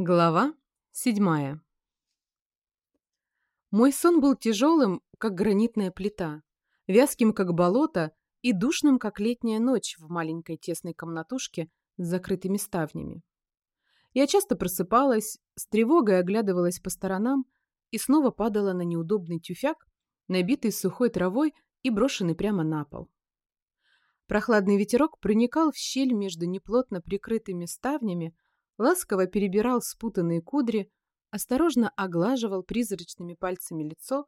Глава седьмая Мой сон был тяжелым, как гранитная плита, вязким, как болото, и душным, как летняя ночь в маленькой тесной комнатушке с закрытыми ставнями. Я часто просыпалась, с тревогой оглядывалась по сторонам и снова падала на неудобный тюфяк, набитый сухой травой и брошенный прямо на пол. Прохладный ветерок проникал в щель между неплотно прикрытыми ставнями, ласково перебирал спутанные кудри, осторожно оглаживал призрачными пальцами лицо,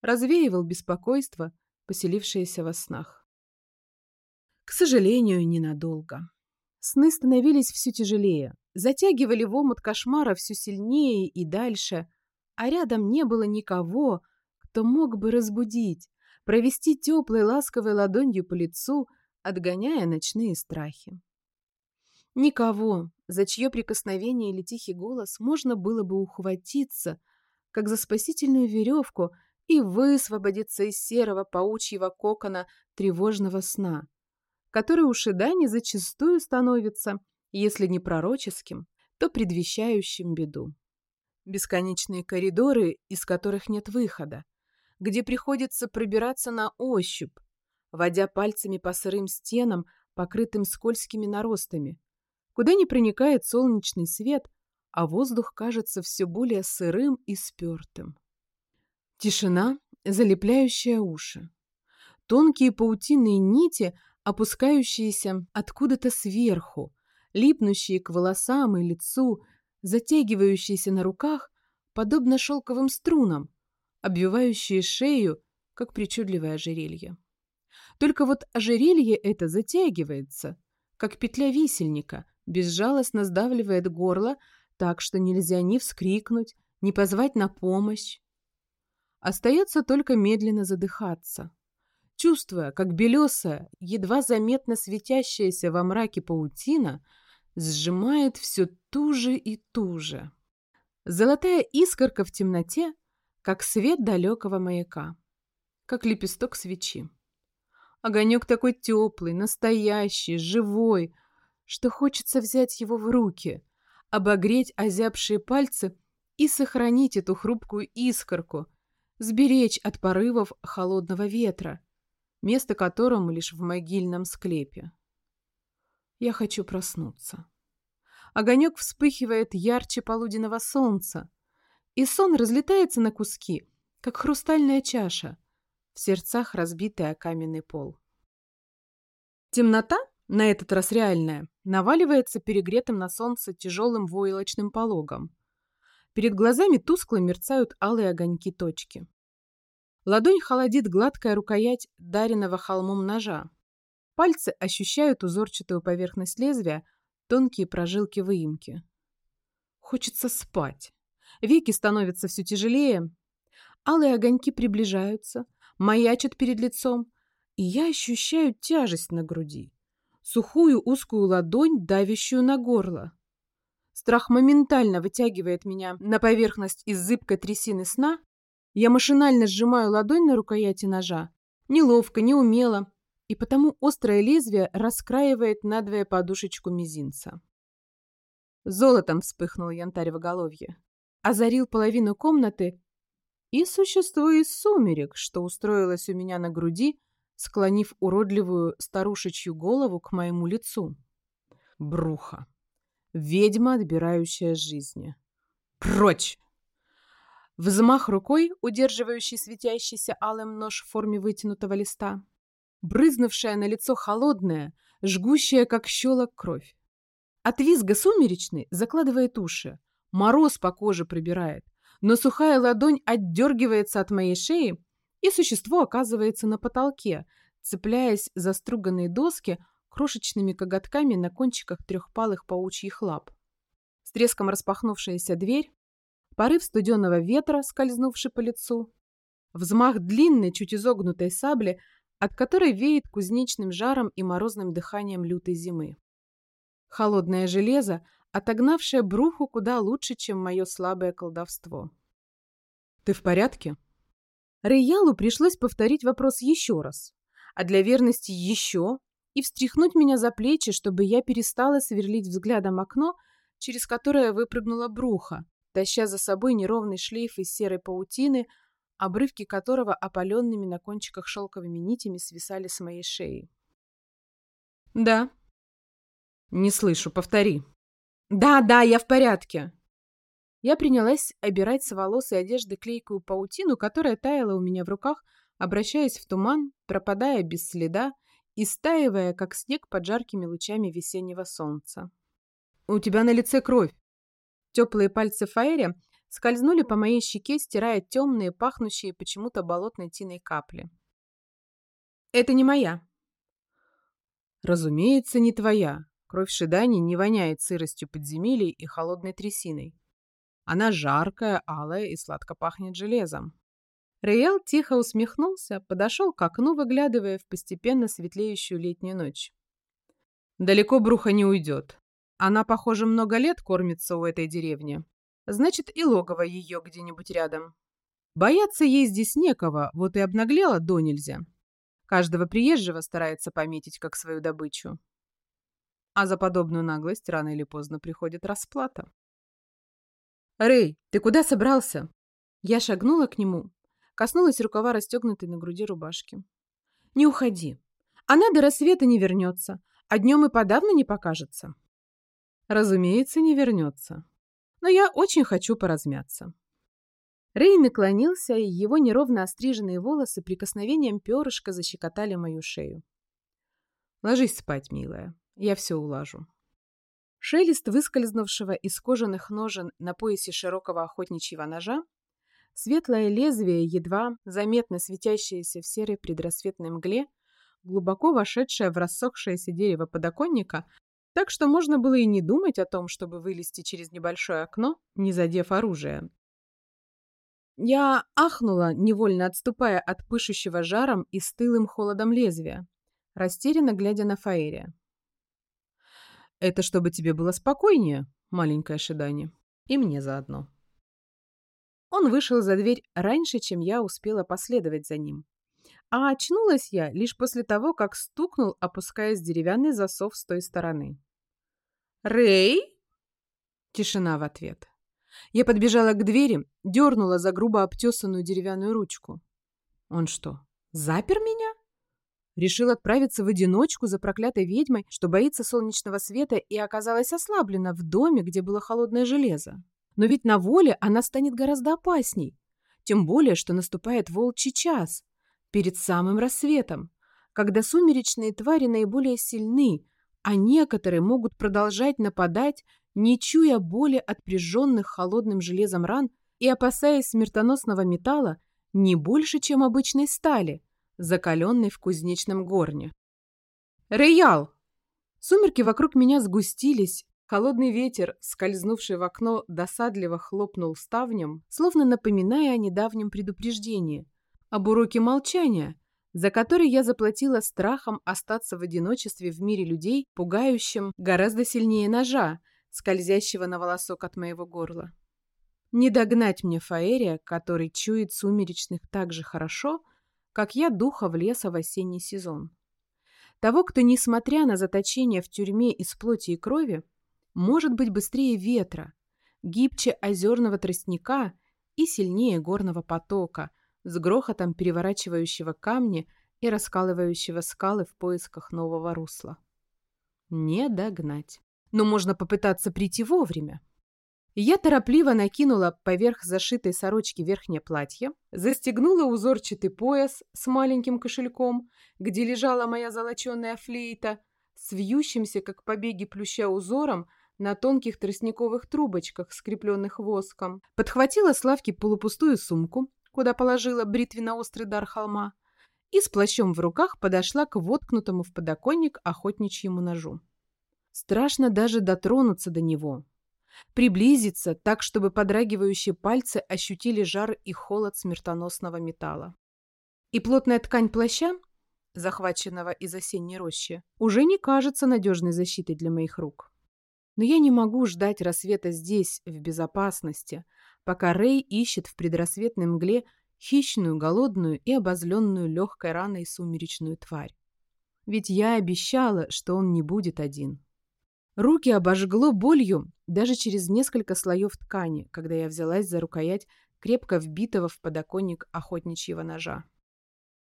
развеивал беспокойство, поселившееся во снах. К сожалению, ненадолго. Сны становились все тяжелее, затягивали в омут кошмара все сильнее и дальше, а рядом не было никого, кто мог бы разбудить, провести теплой ласковой ладонью по лицу, отгоняя ночные страхи. Никого, за чье прикосновение или тихий голос можно было бы ухватиться, как за спасительную веревку, и высвободиться из серого паучьего кокона тревожного сна, который у Шидани зачастую становится, если не пророческим, то предвещающим беду. Бесконечные коридоры, из которых нет выхода, где приходится пробираться на ощупь, водя пальцами по сырым стенам, покрытым скользкими наростами, куда не проникает солнечный свет, а воздух кажется все более сырым и спертым. Тишина, залепляющая уши. Тонкие паутинные нити, опускающиеся откуда-то сверху, липнущие к волосам и лицу, затягивающиеся на руках, подобно шелковым струнам, обвивающие шею, как причудливое ожерелье. Только вот ожерелье это затягивается, как петля висельника, безжалостно сдавливает горло так, что нельзя ни вскрикнуть, ни позвать на помощь. Остается только медленно задыхаться, чувствуя, как белесая, едва заметно светящаяся во мраке паутина сжимает все туже и туже. Золотая искорка в темноте, как свет далекого маяка, как лепесток свечи. Огонек такой теплый, настоящий, живой, что хочется взять его в руки, обогреть озябшие пальцы и сохранить эту хрупкую искорку, сберечь от порывов холодного ветра, место которому лишь в могильном склепе. Я хочу проснуться. Огонек вспыхивает ярче полуденного солнца, и сон разлетается на куски, как хрустальная чаша, в сердцах разбитая каменный пол. Темнота на этот раз реальная, наваливается перегретым на солнце тяжелым войлочным пологом. Перед глазами тускло мерцают алые огоньки точки. Ладонь холодит гладкая рукоять даренного холмом ножа. Пальцы ощущают узорчатую поверхность лезвия, тонкие прожилки выемки. Хочется спать. Веки становятся все тяжелее. Алые огоньки приближаются, маячат перед лицом, и я ощущаю тяжесть на груди сухую узкую ладонь, давящую на горло. Страх моментально вытягивает меня на поверхность из зыбкой трясины сна. Я машинально сжимаю ладонь на рукояти ножа. Неловко, неумело. И потому острое лезвие раскраивает надвое подушечку мизинца. Золотом вспыхнул янтарь в головье. Озарил половину комнаты и существо из сумерек, что устроилось у меня на груди, склонив уродливую старушечью голову к моему лицу. Бруха. Ведьма, отбирающая жизни. Прочь! Взмах рукой, удерживающий светящийся алым нож в форме вытянутого листа. Брызнувшая на лицо холодная, жгущая, как щелок, кровь. От визга сумеречный закладывает уши. Мороз по коже пробирает. Но сухая ладонь отдергивается от моей шеи, и существо оказывается на потолке, цепляясь за струганные доски крошечными коготками на кончиках трехпалых паучьих лап. С треском распахнувшаяся дверь, порыв студенного ветра, скользнувший по лицу, взмах длинной, чуть изогнутой сабли, от которой веет кузнечным жаром и морозным дыханием лютой зимы. Холодное железо, отогнавшее бруху куда лучше, чем мое слабое колдовство. «Ты в порядке?» Рейялу пришлось повторить вопрос еще раз, а для верности еще и встряхнуть меня за плечи, чтобы я перестала сверлить взглядом окно, через которое выпрыгнула бруха, таща за собой неровный шлейф из серой паутины, обрывки которого опаленными на кончиках шелковыми нитями свисали с моей шеи. «Да». «Не слышу, повтори». «Да, да, я в порядке». Я принялась обирать с волос и одежды клейкую паутину, которая таяла у меня в руках, обращаясь в туман, пропадая без следа и стаивая, как снег под жаркими лучами весеннего солнца. «У тебя на лице кровь!» Теплые пальцы Фаэри скользнули по моей щеке, стирая темные, пахнущие почему-то болотной тиной капли. «Это не моя». «Разумеется, не твоя. Кровь Шидани не воняет сыростью подземелий и холодной трясиной. Она жаркая, алая и сладко пахнет железом. Рейл тихо усмехнулся, подошел к окну, выглядывая в постепенно светлеющую летнюю ночь. Далеко Бруха не уйдет. Она, похоже, много лет кормится у этой деревни. Значит, и логово ее где-нибудь рядом. Бояться ей здесь некого, вот и обнаглела до нельзя. Каждого приезжего старается пометить как свою добычу. А за подобную наглость рано или поздно приходит расплата. «Рэй, ты куда собрался?» Я шагнула к нему, коснулась рукава расстегнутой на груди рубашки. «Не уходи. Она до рассвета не вернется, а днем и подавно не покажется». «Разумеется, не вернется. Но я очень хочу поразмяться». Рэй наклонился, и его неровно остриженные волосы прикосновением перышка защекотали мою шею. «Ложись спать, милая. Я все улажу». Шелест выскользнувшего из кожаных ножен на поясе широкого охотничьего ножа, светлое лезвие, едва заметно светящееся в серой предрассветной мгле, глубоко вошедшее в рассохшееся дерево подоконника, так что можно было и не думать о том, чтобы вылезти через небольшое окно, не задев оружие. Я ахнула, невольно отступая от пышущего жаром и стылым холодом лезвия, растерянно глядя на Фаэрия. Это чтобы тебе было спокойнее, маленькое Шидани. И мне заодно. Он вышел за дверь раньше, чем я успела последовать за ним. А очнулась я лишь после того, как стукнул, опускаясь деревянный засов с той стороны. «Рэй?» Тишина в ответ. Я подбежала к двери, дернула за грубо обтесанную деревянную ручку. Он что, запер меня? Решил отправиться в одиночку за проклятой ведьмой, что боится солнечного света и оказалась ослаблена в доме, где было холодное железо. Но ведь на воле она станет гораздо опасней. Тем более, что наступает волчий час, перед самым рассветом, когда сумеречные твари наиболее сильны, а некоторые могут продолжать нападать, не чуя боли от прижженных холодным железом ран и опасаясь смертоносного металла не больше, чем обычной стали – закаленный в кузнечном горне. «Реял!» Сумерки вокруг меня сгустились, холодный ветер, скользнувший в окно, досадливо хлопнул ставнем, словно напоминая о недавнем предупреждении, об уроке молчания, за который я заплатила страхом остаться в одиночестве в мире людей, пугающим гораздо сильнее ножа, скользящего на волосок от моего горла. Не догнать мне Фаэрия, который чует сумеречных так же хорошо, как я духа в леса в осенний сезон. Того, кто, несмотря на заточение в тюрьме из плоти и крови, может быть быстрее ветра, гибче озерного тростника и сильнее горного потока, с грохотом переворачивающего камни и раскалывающего скалы в поисках нового русла. Не догнать. Но можно попытаться прийти вовремя. Я торопливо накинула поверх зашитой сорочки верхнее платье, застегнула узорчатый пояс с маленьким кошельком, где лежала моя золоченая флейта, с вьющимся, как побеги плюща, узором на тонких тростниковых трубочках, скрепленных воском. Подхватила с лавки полупустую сумку, куда положила бритвенно-острый дар холма, и с плащом в руках подошла к воткнутому в подоконник охотничьему ножу. Страшно даже дотронуться до него, Приблизиться так, чтобы подрагивающие пальцы ощутили жар и холод смертоносного металла. И плотная ткань плаща, захваченного из осенней рощи, уже не кажется надежной защитой для моих рук. Но я не могу ждать рассвета здесь, в безопасности, пока Рэй ищет в предрассветной мгле хищную, голодную и обозленную легкой раной сумеречную тварь. Ведь я обещала, что он не будет один. Руки обожгло болью даже через несколько слоев ткани, когда я взялась за рукоять крепко вбитого в подоконник охотничьего ножа.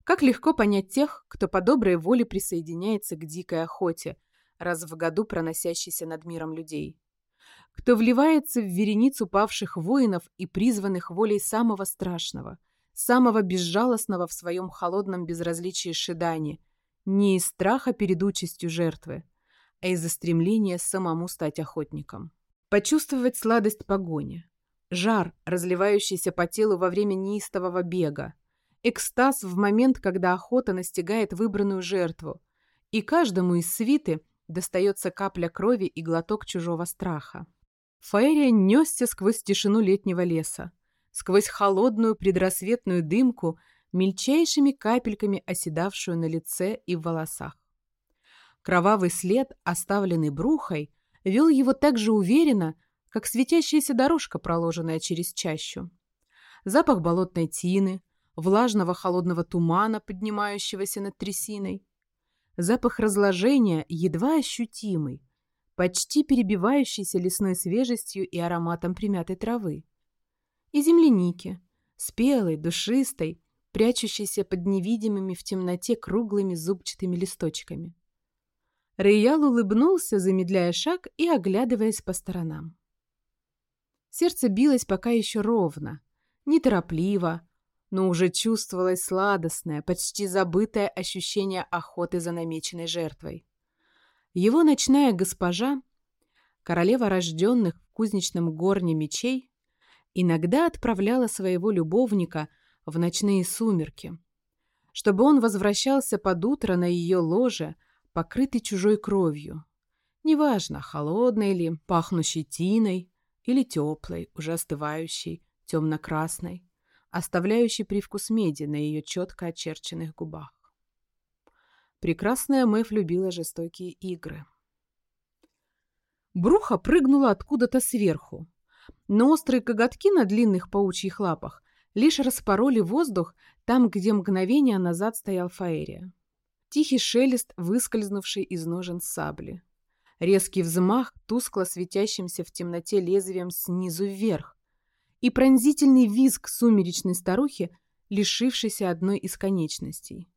Как легко понять тех, кто по доброй воле присоединяется к дикой охоте, раз в году проносящейся над миром людей. Кто вливается в вереницу павших воинов и призванных волей самого страшного, самого безжалостного в своем холодном безразличии Шидани, не из страха перед участью жертвы, а из-за стремления самому стать охотником. Почувствовать сладость погони, жар, разливающийся по телу во время неистового бега, экстаз в момент, когда охота настигает выбранную жертву, и каждому из свиты достается капля крови и глоток чужого страха. Фаэрия несся сквозь тишину летнего леса, сквозь холодную предрассветную дымку, мельчайшими капельками оседавшую на лице и в волосах. Кровавый след, оставленный брухой, вел его так же уверенно, как светящаяся дорожка, проложенная через чащу. Запах болотной тины, влажного холодного тумана, поднимающегося над трясиной. Запах разложения едва ощутимый, почти перебивающийся лесной свежестью и ароматом примятой травы. И земляники, спелой, душистой, прячущейся под невидимыми в темноте круглыми зубчатыми листочками. Рейял улыбнулся, замедляя шаг и оглядываясь по сторонам. Сердце билось пока еще ровно, неторопливо, но уже чувствовалось сладостное, почти забытое ощущение охоты за намеченной жертвой. Его ночная госпожа, королева рожденных в кузнечном горне мечей, иногда отправляла своего любовника в ночные сумерки, чтобы он возвращался под утро на ее ложе, покрытый чужой кровью. Неважно, холодной ли, пахнущей тиной, или теплой, уже остывающей, темно-красной, оставляющей привкус меди на ее четко очерченных губах. Прекрасная Мэв любила жестокие игры. Бруха прыгнула откуда-то сверху, но острые коготки на длинных паучьих лапах лишь распороли воздух там, где мгновение назад стоял Фаэрия. Тихий шелест, выскользнувший из ножен сабли. Резкий взмах, тускло светящимся в темноте лезвием снизу вверх. И пронзительный визг сумеречной старухи, лишившейся одной из конечностей.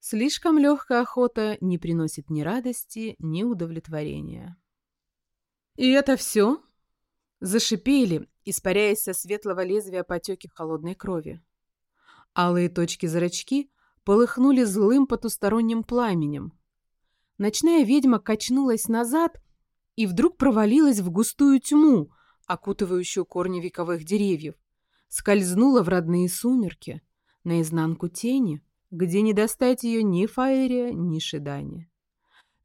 Слишком легкая охота не приносит ни радости, ни удовлетворения. «И это все?» Зашипели, испаряясь со светлого лезвия потеки холодной крови. Алые точки зрачки полыхнули злым потусторонним пламенем. Ночная ведьма качнулась назад и вдруг провалилась в густую тьму, окутывающую корни вековых деревьев, скользнула в родные сумерки, наизнанку тени, где не достать ее ни Фаэрия, ни Шидани.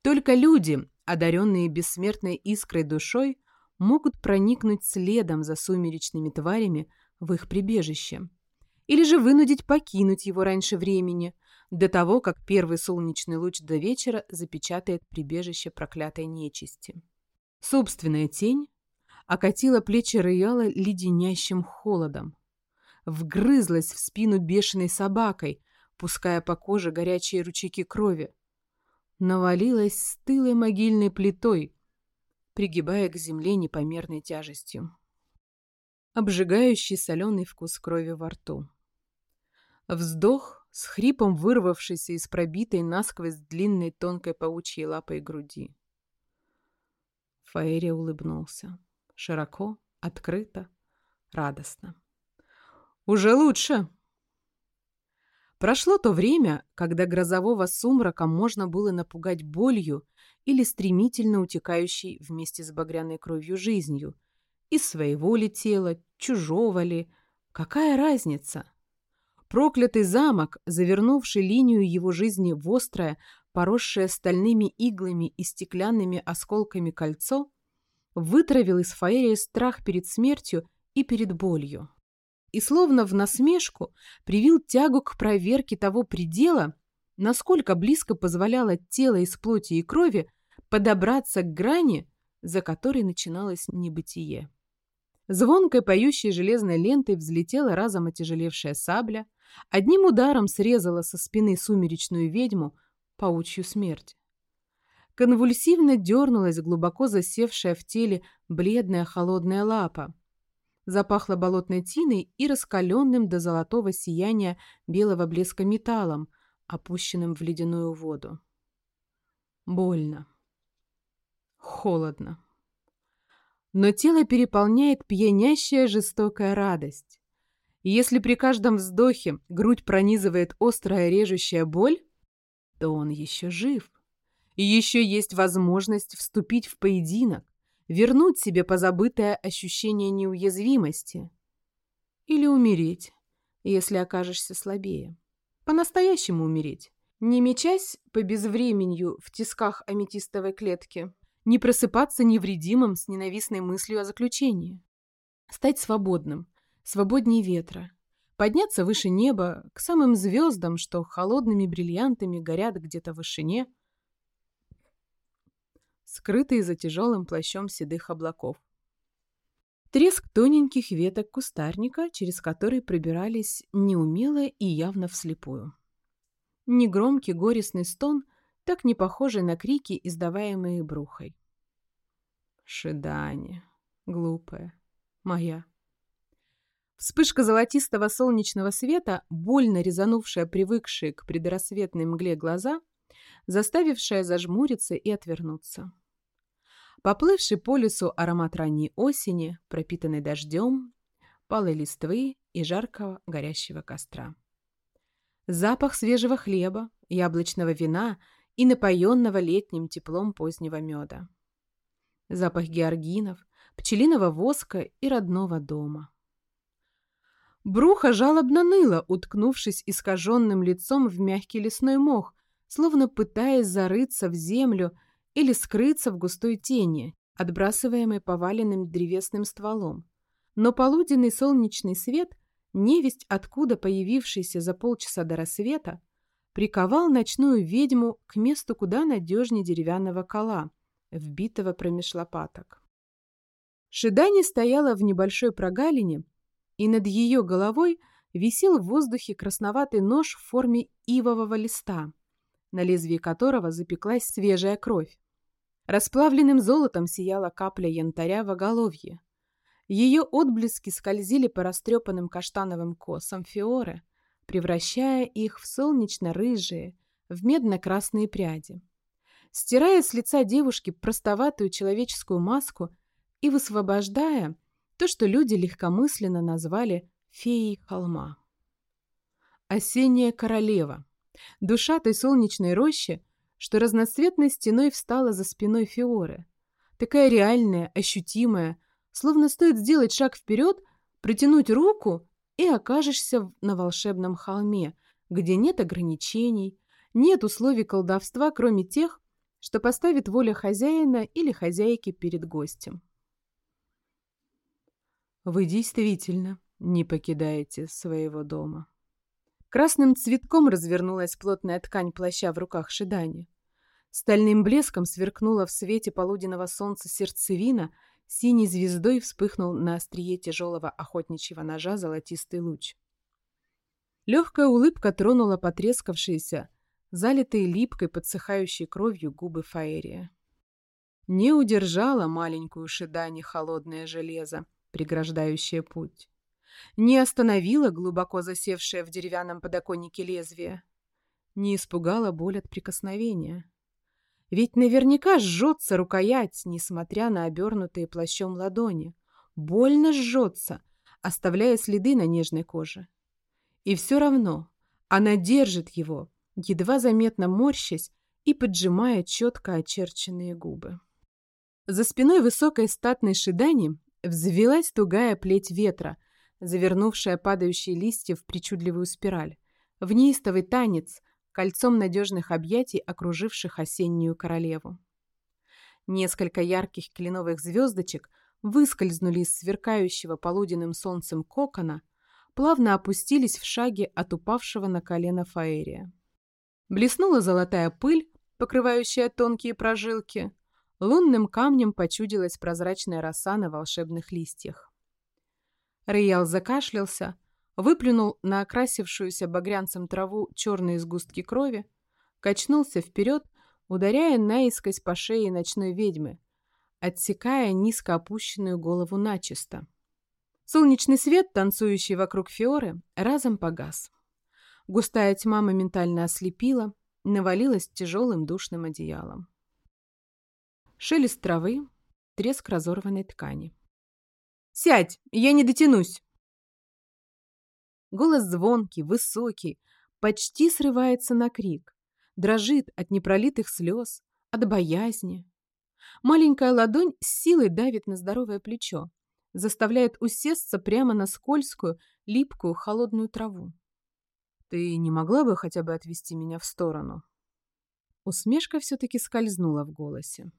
Только люди, одаренные бессмертной искрой душой, могут проникнуть следом за сумеречными тварями в их прибежище. Или же вынудить покинуть его раньше времени, до того, как первый солнечный луч до вечера запечатает прибежище проклятой нечисти. Собственная тень окатила плечи Рояла леденящим холодом. Вгрызлась в спину бешеной собакой, пуская по коже горячие ручейки крови. Навалилась стылой могильной плитой, пригибая к земле непомерной тяжестью. Обжигающий соленый вкус крови во рту. Вздох, с хрипом вырвавшийся из пробитой насквозь длинной тонкой паучьей лапой груди. Фаэри улыбнулся. Широко, открыто, радостно. «Уже лучше!» Прошло то время, когда грозового сумрака можно было напугать болью или стремительно утекающей вместе с багряной кровью жизнью. Из своего ли тела, чужого ли, какая разница? Проклятый замок, завернувший линию его жизни в острое, поросшее стальными иглами и стеклянными осколками кольцо, вытравил из Фаэрии страх перед смертью и перед болью. И словно в насмешку привил тягу к проверке того предела, насколько близко позволяло тело из плоти и крови подобраться к грани, за которой начиналось небытие. Звонкой поющей железной лентой взлетела разом отяжелевшая сабля, Одним ударом срезала со спины сумеречную ведьму паучью смерть. Конвульсивно дернулась глубоко засевшая в теле бледная холодная лапа. Запахло болотной тиной и раскаленным до золотого сияния белого блеска металлом, опущенным в ледяную воду. Больно. Холодно. Но тело переполняет пьянящая жестокая радость. И если при каждом вздохе грудь пронизывает острая режущая боль, то он еще жив. И еще есть возможность вступить в поединок, вернуть себе позабытое ощущение неуязвимости. Или умереть, если окажешься слабее. По-настоящему умереть. Не мечась по безвременью в тисках аметистовой клетки, не просыпаться невредимым с ненавистной мыслью о заключении. Стать свободным, свободнее ветра, подняться выше неба, к самым звездам, что холодными бриллиантами горят где-то в вышине, скрытые за тяжелым плащом седых облаков. Треск тоненьких веток кустарника, через который пробирались неумело и явно вслепую. Негромкий горестный стон, так не похожий на крики, издаваемые брухой. Шидание, глупая, моя. Вспышка золотистого солнечного света, больно резанувшая привыкшие к предрассветной мгле глаза, заставившая зажмуриться и отвернуться. Поплывший по лесу аромат ранней осени, пропитанный дождем, палой листвы и жаркого горящего костра. Запах свежего хлеба, яблочного вина и напоенного летним теплом позднего меда. Запах георгинов, пчелиного воска и родного дома. Бруха жалобно ныло, уткнувшись искаженным лицом в мягкий лесной мох, словно пытаясь зарыться в землю или скрыться в густой тени, отбрасываемой поваленным древесным стволом. Но полуденный солнечный свет, невесть откуда появившийся за полчаса до рассвета, приковал ночную ведьму к месту куда надежнее деревянного кола, вбитого промеж лопаток. Шидани стояла в небольшой прогалине, и над ее головой висел в воздухе красноватый нож в форме ивового листа, на лезвии которого запеклась свежая кровь. Расплавленным золотом сияла капля янтаря в оголовье. Ее отблески скользили по растрепанным каштановым косам Фиоры, превращая их в солнечно-рыжие, в медно-красные пряди. Стирая с лица девушки простоватую человеческую маску и высвобождая то, что люди легкомысленно назвали «феей холма». Осенняя королева, душа той солнечной рощи, что разноцветной стеной встала за спиной Фиоры. Такая реальная, ощутимая, словно стоит сделать шаг вперед, протянуть руку и окажешься на волшебном холме, где нет ограничений, нет условий колдовства, кроме тех, что поставит воля хозяина или хозяйки перед гостем. Вы действительно не покидаете своего дома. Красным цветком развернулась плотная ткань плаща в руках Шидани. Стальным блеском сверкнула в свете полуденного солнца сердцевина, синей звездой вспыхнул на острие тяжелого охотничьего ножа золотистый луч. Легкая улыбка тронула потрескавшиеся, залитые липкой, подсыхающей кровью губы Фаэрия. Не удержала маленькую Шидани холодное железо, преграждающее путь. Не остановила глубоко засевшее в деревянном подоконнике лезвие. Не испугала боль от прикосновения. Ведь наверняка жжется рукоять, несмотря на обернутые плащом ладони. Больно жжется, оставляя следы на нежной коже. И все равно она держит его, едва заметно морщась и поджимая четко очерченные губы. За спиной высокой статной Шидани Взвелась тугая плеть ветра, завернувшая падающие листья в причудливую спираль. В неистовый танец, кольцом надежных объятий, окруживших осеннюю королеву. Несколько ярких кленовых звездочек выскользнули из сверкающего полуденным солнцем кокона, плавно опустились в шаге от упавшего на колено Фаэрия. Блеснула золотая пыль, покрывающая тонкие прожилки, Лунным камнем почудилась прозрачная роса на волшебных листьях. Роял закашлялся, выплюнул на окрасившуюся багрянцем траву черные сгустки крови, качнулся вперед, ударяя наискось по шее ночной ведьмы, отсекая низко опущенную голову начисто. Солнечный свет, танцующий вокруг Фиоры, разом погас. Густая тьма моментально ослепила, навалилась тяжелым душным одеялом. Шелест травы, треск разорванной ткани. «Сядь! Я не дотянусь!» Голос звонкий, высокий, почти срывается на крик, дрожит от непролитых слез, от боязни. Маленькая ладонь с силой давит на здоровое плечо, заставляет усесться прямо на скользкую, липкую, холодную траву. «Ты не могла бы хотя бы отвести меня в сторону?» Усмешка все-таки скользнула в голосе.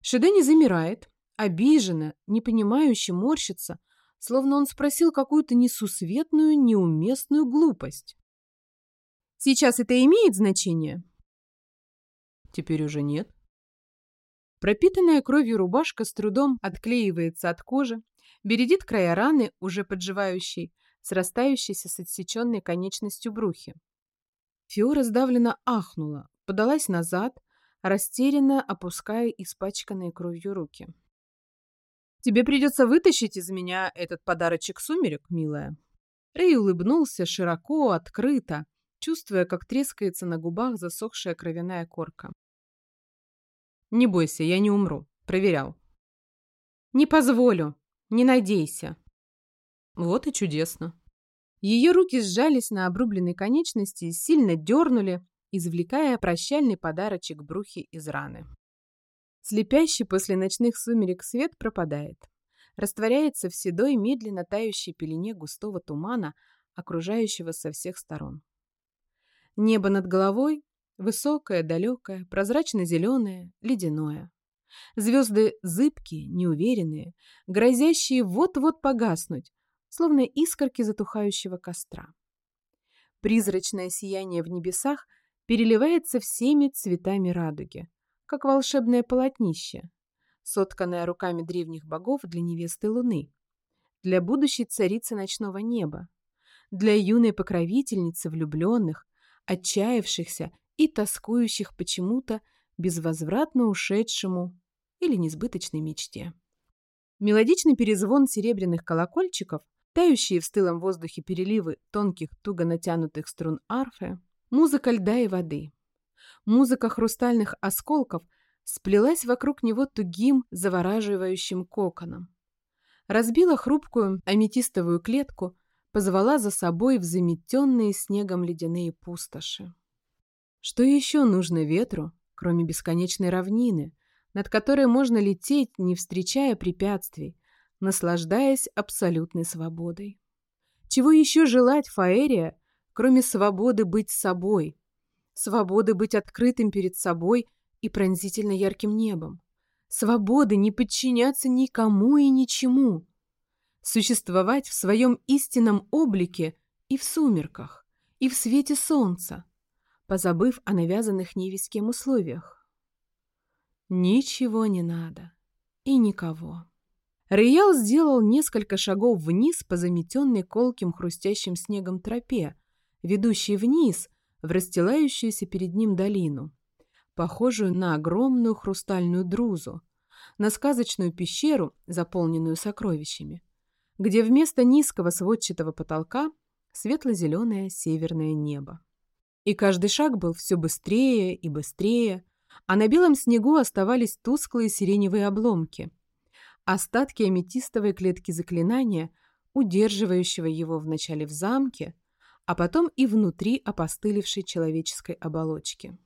Шеде не замирает, обиженно, непонимающе морщится, словно он спросил какую-то несусветную, неуместную глупость. «Сейчас это имеет значение?» «Теперь уже нет». Пропитанная кровью рубашка с трудом отклеивается от кожи, бередит края раны, уже подживающей, срастающейся с отсеченной конечностью брухи. Фиора сдавленно ахнула, подалась назад, растерянно опуская испачканные кровью руки. «Тебе придется вытащить из меня этот подарочек сумерек, милая». Рэй улыбнулся широко, открыто, чувствуя, как трескается на губах засохшая кровяная корка. «Не бойся, я не умру. Проверял». «Не позволю. Не надейся». Вот и чудесно. Ее руки сжались на обрубленной конечности, сильно дернули, извлекая прощальный подарочек брухи из раны. Слепящий после ночных сумерек свет пропадает. Растворяется в седой, медленно тающей пелене густого тумана, окружающего со всех сторон. Небо над головой высокое, далекое, прозрачно-зеленое, ледяное. Звезды зыбкие, неуверенные, грозящие вот-вот погаснуть, словно искорки затухающего костра. Призрачное сияние в небесах переливается всеми цветами радуги, как волшебное полотнище, сотканное руками древних богов для невесты Луны, для будущей царицы ночного неба, для юной покровительницы влюбленных, отчаявшихся и тоскующих почему-то безвозвратно ушедшему или несбыточной мечте. Мелодичный перезвон серебряных колокольчиков, тающие в стылом воздухе переливы тонких, туго натянутых струн арфы, музыка льда и воды, Музыка хрустальных осколков сплелась вокруг него тугим, завораживающим коконом. Разбила хрупкую аметистовую клетку, позвала за собой в заметенные снегом ледяные пустоши. Что еще нужно ветру, кроме бесконечной равнины, над которой можно лететь, не встречая препятствий, наслаждаясь абсолютной свободой? Чего еще желать Фаэрия, кроме свободы быть собой, свободы быть открытым перед собой и пронзительно ярким небом, свободы не подчиняться никому и ничему, существовать в своем истинном облике и в сумерках, и в свете солнца, позабыв о навязанных ни условиях. Ничего не надо и никого. Реял сделал несколько шагов вниз по заметенной колким хрустящим снегом тропе, ведущей вниз в расстилающуюся перед ним долину, похожую на огромную хрустальную друзу, на сказочную пещеру, заполненную сокровищами, где вместо низкого сводчатого потолка светло-зеленое северное небо. И каждый шаг был все быстрее и быстрее, а на белом снегу оставались тусклые сиреневые обломки, остатки аметистовой клетки заклинания, удерживающего его вначале в замке, а потом и внутри опостылевшей человеческой оболочки.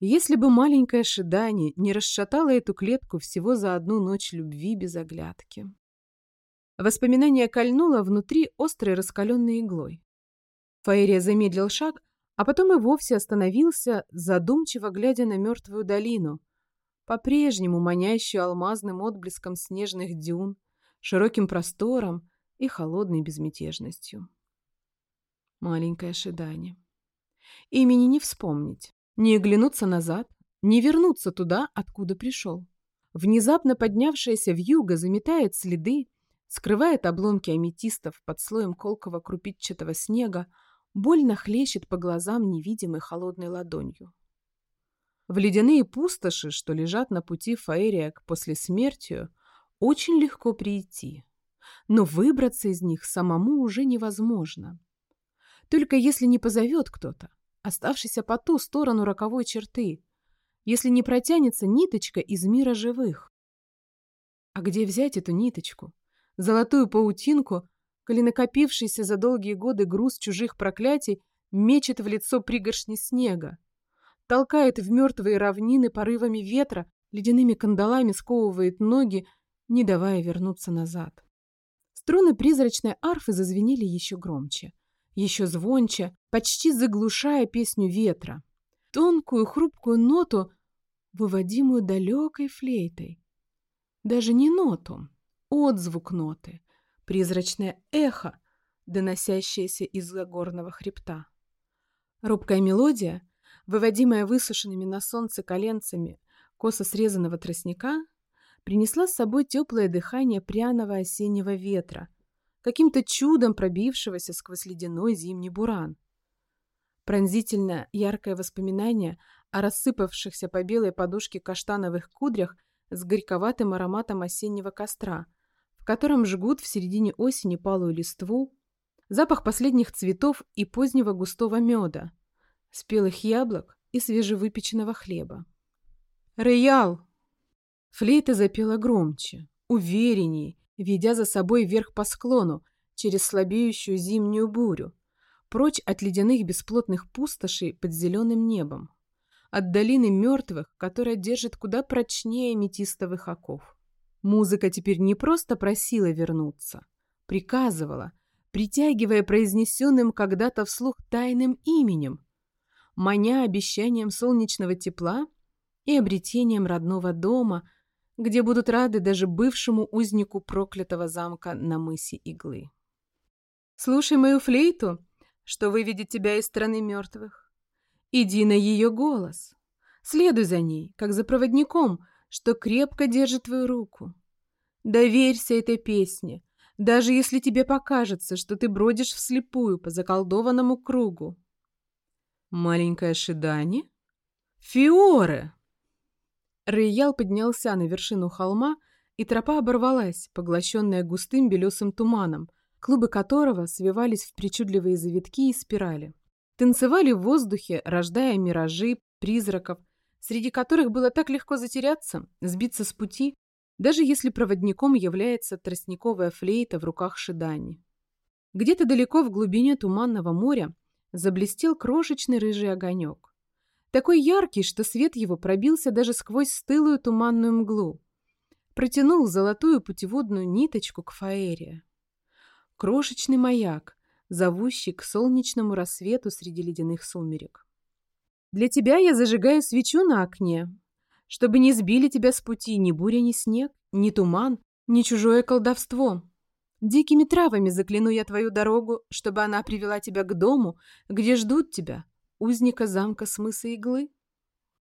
Если бы маленькое Шидани не расшатало эту клетку всего за одну ночь любви без оглядки. Воспоминание кольнуло внутри острой раскаленной иглой. Фаерия замедлил шаг, а потом и вовсе остановился, задумчиво глядя на мертвую долину, по-прежнему манящую алмазным отблеском снежных дюн, широким простором и холодной безмятежностью маленькое ожидание. Имени не вспомнить, не оглянуться назад, не вернуться туда, откуда пришел. Внезапно поднявшаяся вьюга заметает следы, скрывает обломки аметистов под слоем колкого крупичатого снега, больно хлещет по глазам невидимой холодной ладонью. В ледяные пустоши, что лежат на пути Фаэрия к послесмертию, очень легко прийти. Но выбраться из них самому уже невозможно. Только если не позовет кто-то, оставшийся по ту сторону роковой черты, если не протянется ниточка из мира живых. А где взять эту ниточку? Золотую паутинку, коли накопившийся за долгие годы груз чужих проклятий мечет в лицо пригоршни снега, толкает в мертвые равнины порывами ветра, ледяными кандалами сковывает ноги, не давая вернуться назад. Струны призрачной арфы зазвенели еще громче, еще звонче, почти заглушая песню ветра. Тонкую хрупкую ноту, выводимую далекой флейтой. Даже не ноту, отзвук ноты, призрачное эхо, доносящееся из-за горного хребта. Робкая мелодия, выводимая высушенными на солнце коленцами косо срезанного тростника, принесла с собой теплое дыхание пряного осеннего ветра, каким-то чудом пробившегося сквозь ледяной зимний буран. Пронзительно яркое воспоминание о рассыпавшихся по белой подушке каштановых кудрях с горьковатым ароматом осеннего костра, в котором жгут в середине осени палую листву, запах последних цветов и позднего густого меда, спелых яблок и свежевыпеченного хлеба. «Роял!» Флейта запела громче, уверенней, ведя за собой вверх по склону, через слабеющую зимнюю бурю, прочь от ледяных бесплотных пустошей под зеленым небом, от долины мертвых, которая держит куда прочнее метистовых оков. Музыка теперь не просто просила вернуться, приказывала, притягивая произнесенным когда-то вслух тайным именем, маня обещанием солнечного тепла и обретением родного дома – где будут рады даже бывшему узнику проклятого замка на мысе Иглы. Слушай мою флейту, что выведет тебя из страны мертвых. Иди на ее голос. Следуй за ней, как за проводником, что крепко держит твою руку. Доверься этой песне, даже если тебе покажется, что ты бродишь вслепую по заколдованному кругу. Маленькое Шидани? Фиоре! Рейял поднялся на вершину холма, и тропа оборвалась, поглощенная густым белесым туманом, клубы которого свивались в причудливые завитки и спирали. Танцевали в воздухе, рождая миражи, призраков, среди которых было так легко затеряться, сбиться с пути, даже если проводником является тростниковая флейта в руках Шидани. Где-то далеко в глубине туманного моря заблестел крошечный рыжий огонек такой яркий, что свет его пробился даже сквозь стылую туманную мглу. Протянул золотую путеводную ниточку к Фаэре. Крошечный маяк, зовущий к солнечному рассвету среди ледяных сумерек. «Для тебя я зажигаю свечу на окне, чтобы не сбили тебя с пути ни буря, ни снег, ни туман, ни чужое колдовство. Дикими травами закляну я твою дорогу, чтобы она привела тебя к дому, где ждут тебя, узника замка с мыса иглы?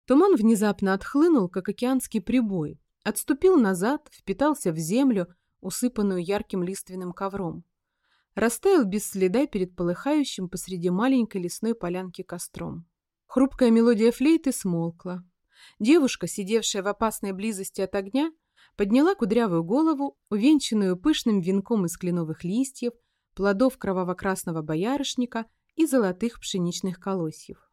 Туман внезапно отхлынул, как океанский прибой, отступил назад, впитался в землю, усыпанную ярким лиственным ковром. Растаял без следа перед полыхающим посреди маленькой лесной полянки костром. Хрупкая мелодия флейты смолкла. Девушка, сидевшая в опасной близости от огня, подняла кудрявую голову, увенчанную пышным венком из кленовых листьев, плодов кроваво-красного боярышника и золотых пшеничных колосьев.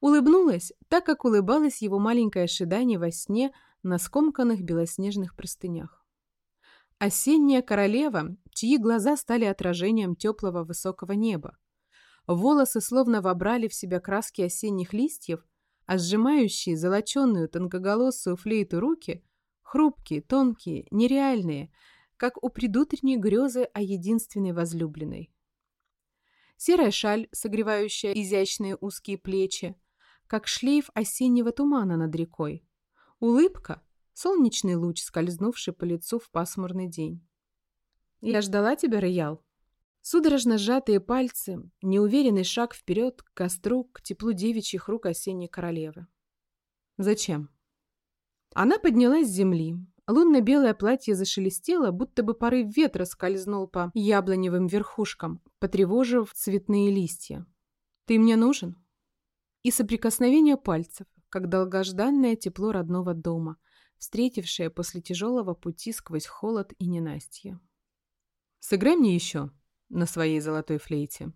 Улыбнулась, так как улыбалась его маленькое ожидание во сне на скомканных белоснежных простынях. Осенняя королева, чьи глаза стали отражением теплого высокого неба. Волосы словно вобрали в себя краски осенних листьев, а сжимающие золоченную тонкоголосую флейту руки хрупкие, тонкие, нереальные, как у предутренней грезы о единственной возлюбленной серая шаль, согревающая изящные узкие плечи, как шлейф осеннего тумана над рекой. Улыбка — солнечный луч, скользнувший по лицу в пасмурный день. «Я ждала тебя, Роял?» Судорожно сжатые пальцы, неуверенный шаг вперед к костру, к теплу девичьих рук осенней королевы. «Зачем?» Она поднялась с земли, Лунно-белое платье зашелестело, будто бы порыв ветра скользнул по яблоневым верхушкам, потревожив цветные листья. «Ты мне нужен?» И соприкосновение пальцев, как долгожданное тепло родного дома, встретившее после тяжелого пути сквозь холод и ненастье. «Сыграй мне еще на своей золотой флейте».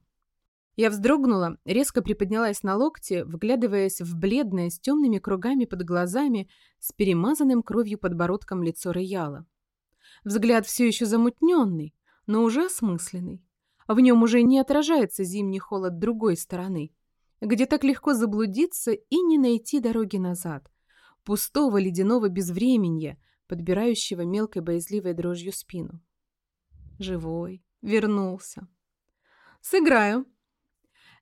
Я вздрогнула, резко приподнялась на локте, вглядываясь в бледное с темными кругами под глазами, с перемазанным кровью подбородком лицо Рояла. Взгляд все еще замутненный, но уже осмысленный. В нем уже не отражается зимний холод другой стороны, где так легко заблудиться и не найти дороги назад. Пустого ледяного безвременья, подбирающего мелкой боязливой дрожью спину. Живой. Вернулся. «Сыграю»,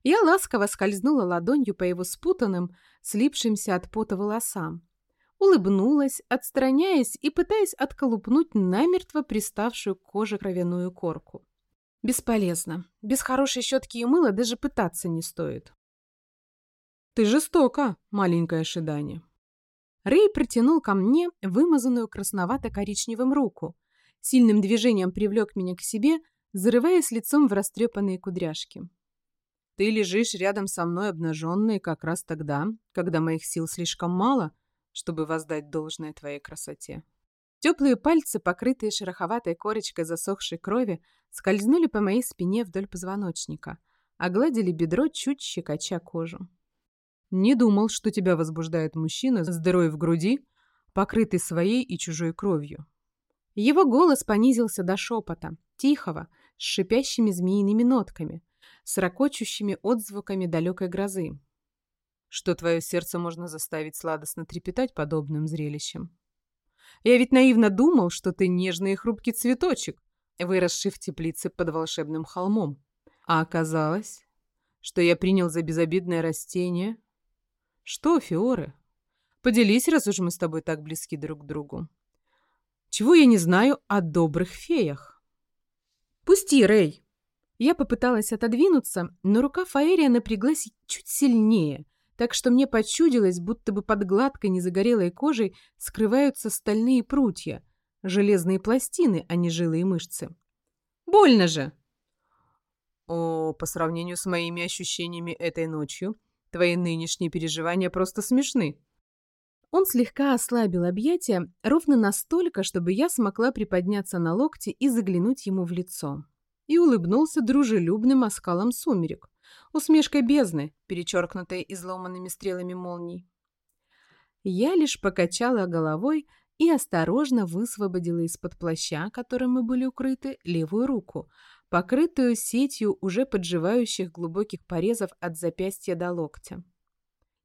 я ласково скользнула ладонью по его спутанным, слипшимся от пота волосам. Улыбнулась, отстраняясь и пытаясь отколупнуть намертво приставшую к коже кровяную корку. Бесполезно. Без хорошей щетки и мыла даже пытаться не стоит. «Ты жестока, маленькое ожидание». Рэй протянул ко мне вымазанную красновато-коричневым руку. Сильным движением привлек меня к себе, зарываясь лицом в растрепанные кудряшки. Ты лежишь рядом со мной обнаженной как раз тогда, когда моих сил слишком мало, чтобы воздать должное твоей красоте. Теплые пальцы, покрытые шероховатой корочкой засохшей крови, скользнули по моей спине вдоль позвоночника, огладили бедро, чуть щекоча кожу. Не думал, что тебя возбуждает мужчина с дырой в груди, покрытый своей и чужой кровью. Его голос понизился до шепота, тихого, с шипящими змеиными нотками, с ракочущими отзвуками далекой грозы. Что твое сердце можно заставить сладостно трепетать подобным зрелищем? Я ведь наивно думал, что ты нежный и хрупкий цветочек, выросший в теплице под волшебным холмом. А оказалось, что я принял за безобидное растение. Что, Фиоры? Поделись, раз уж мы с тобой так близки друг к другу. Чего я не знаю о добрых феях? Пусти, Рэй, я попыталась отодвинуться, но рука Фаэрия напряглась чуть сильнее, так что мне почудилось, будто бы под гладкой незагорелой кожей скрываются стальные прутья, железные пластины, а не жилы мышцы. «Больно же!» «О, по сравнению с моими ощущениями этой ночью, твои нынешние переживания просто смешны», он слегка ослабил объятия ровно настолько, чтобы я смогла приподняться на локти и заглянуть ему в лицо и улыбнулся дружелюбным оскалом сумерек, усмешкой бездны, перечеркнутой изломанными стрелами молний. Я лишь покачала головой и осторожно высвободила из-под плаща, которым мы были укрыты, левую руку, покрытую сетью уже подживающих глубоких порезов от запястья до локтя.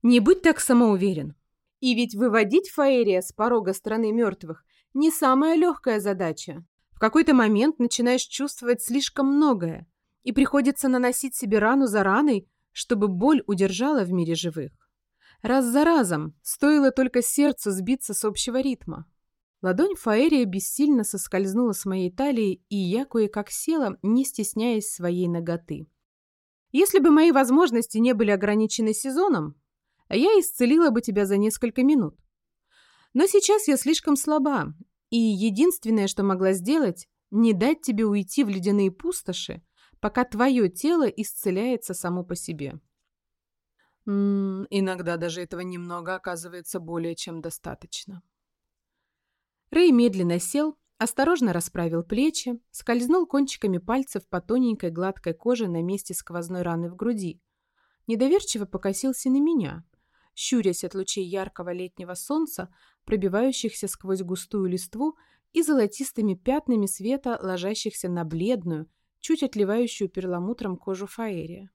«Не будь так самоуверен. И ведь выводить Фаэрия с порога страны мертвых не самая легкая задача. В какой-то момент начинаешь чувствовать слишком многое, и приходится наносить себе рану за раной, чтобы боль удержала в мире живых. Раз за разом стоило только сердцу сбиться с общего ритма. Ладонь Фаэрия бессильно соскользнула с моей талии, и я кое-как села, не стесняясь своей ноготы. Если бы мои возможности не были ограничены сезоном, я исцелила бы тебя за несколько минут. Но сейчас я слишком слаба, и единственное, что могла сделать, не дать тебе уйти в ледяные пустоши, пока твое тело исцеляется само по себе. М -м, иногда даже этого немного оказывается более чем достаточно. Рэй медленно сел, осторожно расправил плечи, скользнул кончиками пальцев по тоненькой гладкой коже на месте сквозной раны в груди. Недоверчиво покосился на меня, щурясь от лучей яркого летнего солнца, пробивающихся сквозь густую листву и золотистыми пятнами света, ложащихся на бледную, чуть отливающую перламутром кожу Фаэрия.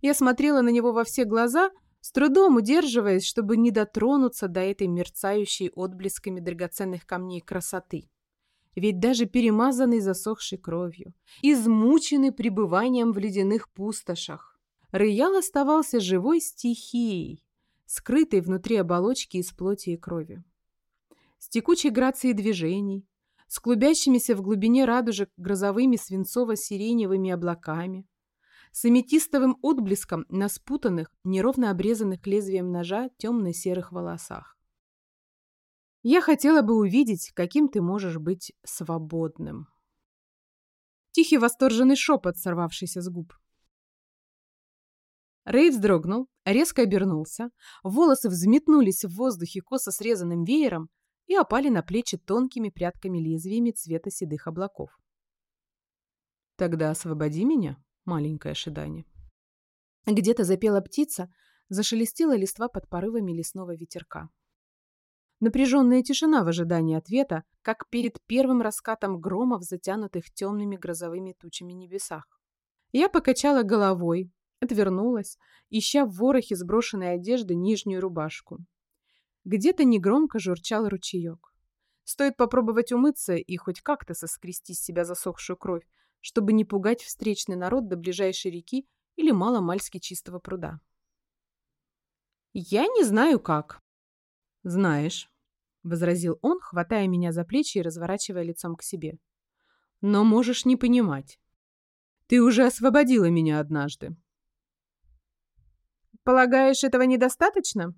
Я смотрела на него во все глаза, с трудом удерживаясь, чтобы не дотронуться до этой мерцающей отблесками драгоценных камней красоты. Ведь даже перемазанный засохшей кровью, измученный пребыванием в ледяных пустошах, Роял оставался живой стихией, скрытой внутри оболочки из плоти и крови. С текучей грацией движений, с клубящимися в глубине радужек грозовыми свинцово-сиреневыми облаками, с аметистовым отблеском на спутанных, неровно обрезанных лезвием ножа темно-серых волосах. Я хотела бы увидеть, каким ты можешь быть свободным. Тихий восторженный шепот, сорвавшийся с губ. Рэй вздрогнул, резко обернулся, волосы взметнулись в воздухе косо срезанным веером и опали на плечи тонкими прядками-лезвиями цвета седых облаков. «Тогда освободи меня, маленькое ожидание». Где-то запела птица, зашелестела листва под порывами лесного ветерка. Напряженная тишина в ожидании ответа, как перед первым раскатом грома в затянутых темными грозовыми тучами небесах. Я покачала головой, отвернулась, ища в ворохе сброшенной одежды нижнюю рубашку. Где-то негромко журчал ручеек. Стоит попробовать умыться и хоть как-то соскрести с себя засохшую кровь, чтобы не пугать встречный народ до ближайшей реки или мало-мальски чистого пруда. «Я не знаю, как». «Знаешь», — возразил он, хватая меня за плечи и разворачивая лицом к себе. «Но можешь не понимать. Ты уже освободила меня однажды». «Полагаешь, этого недостаточно?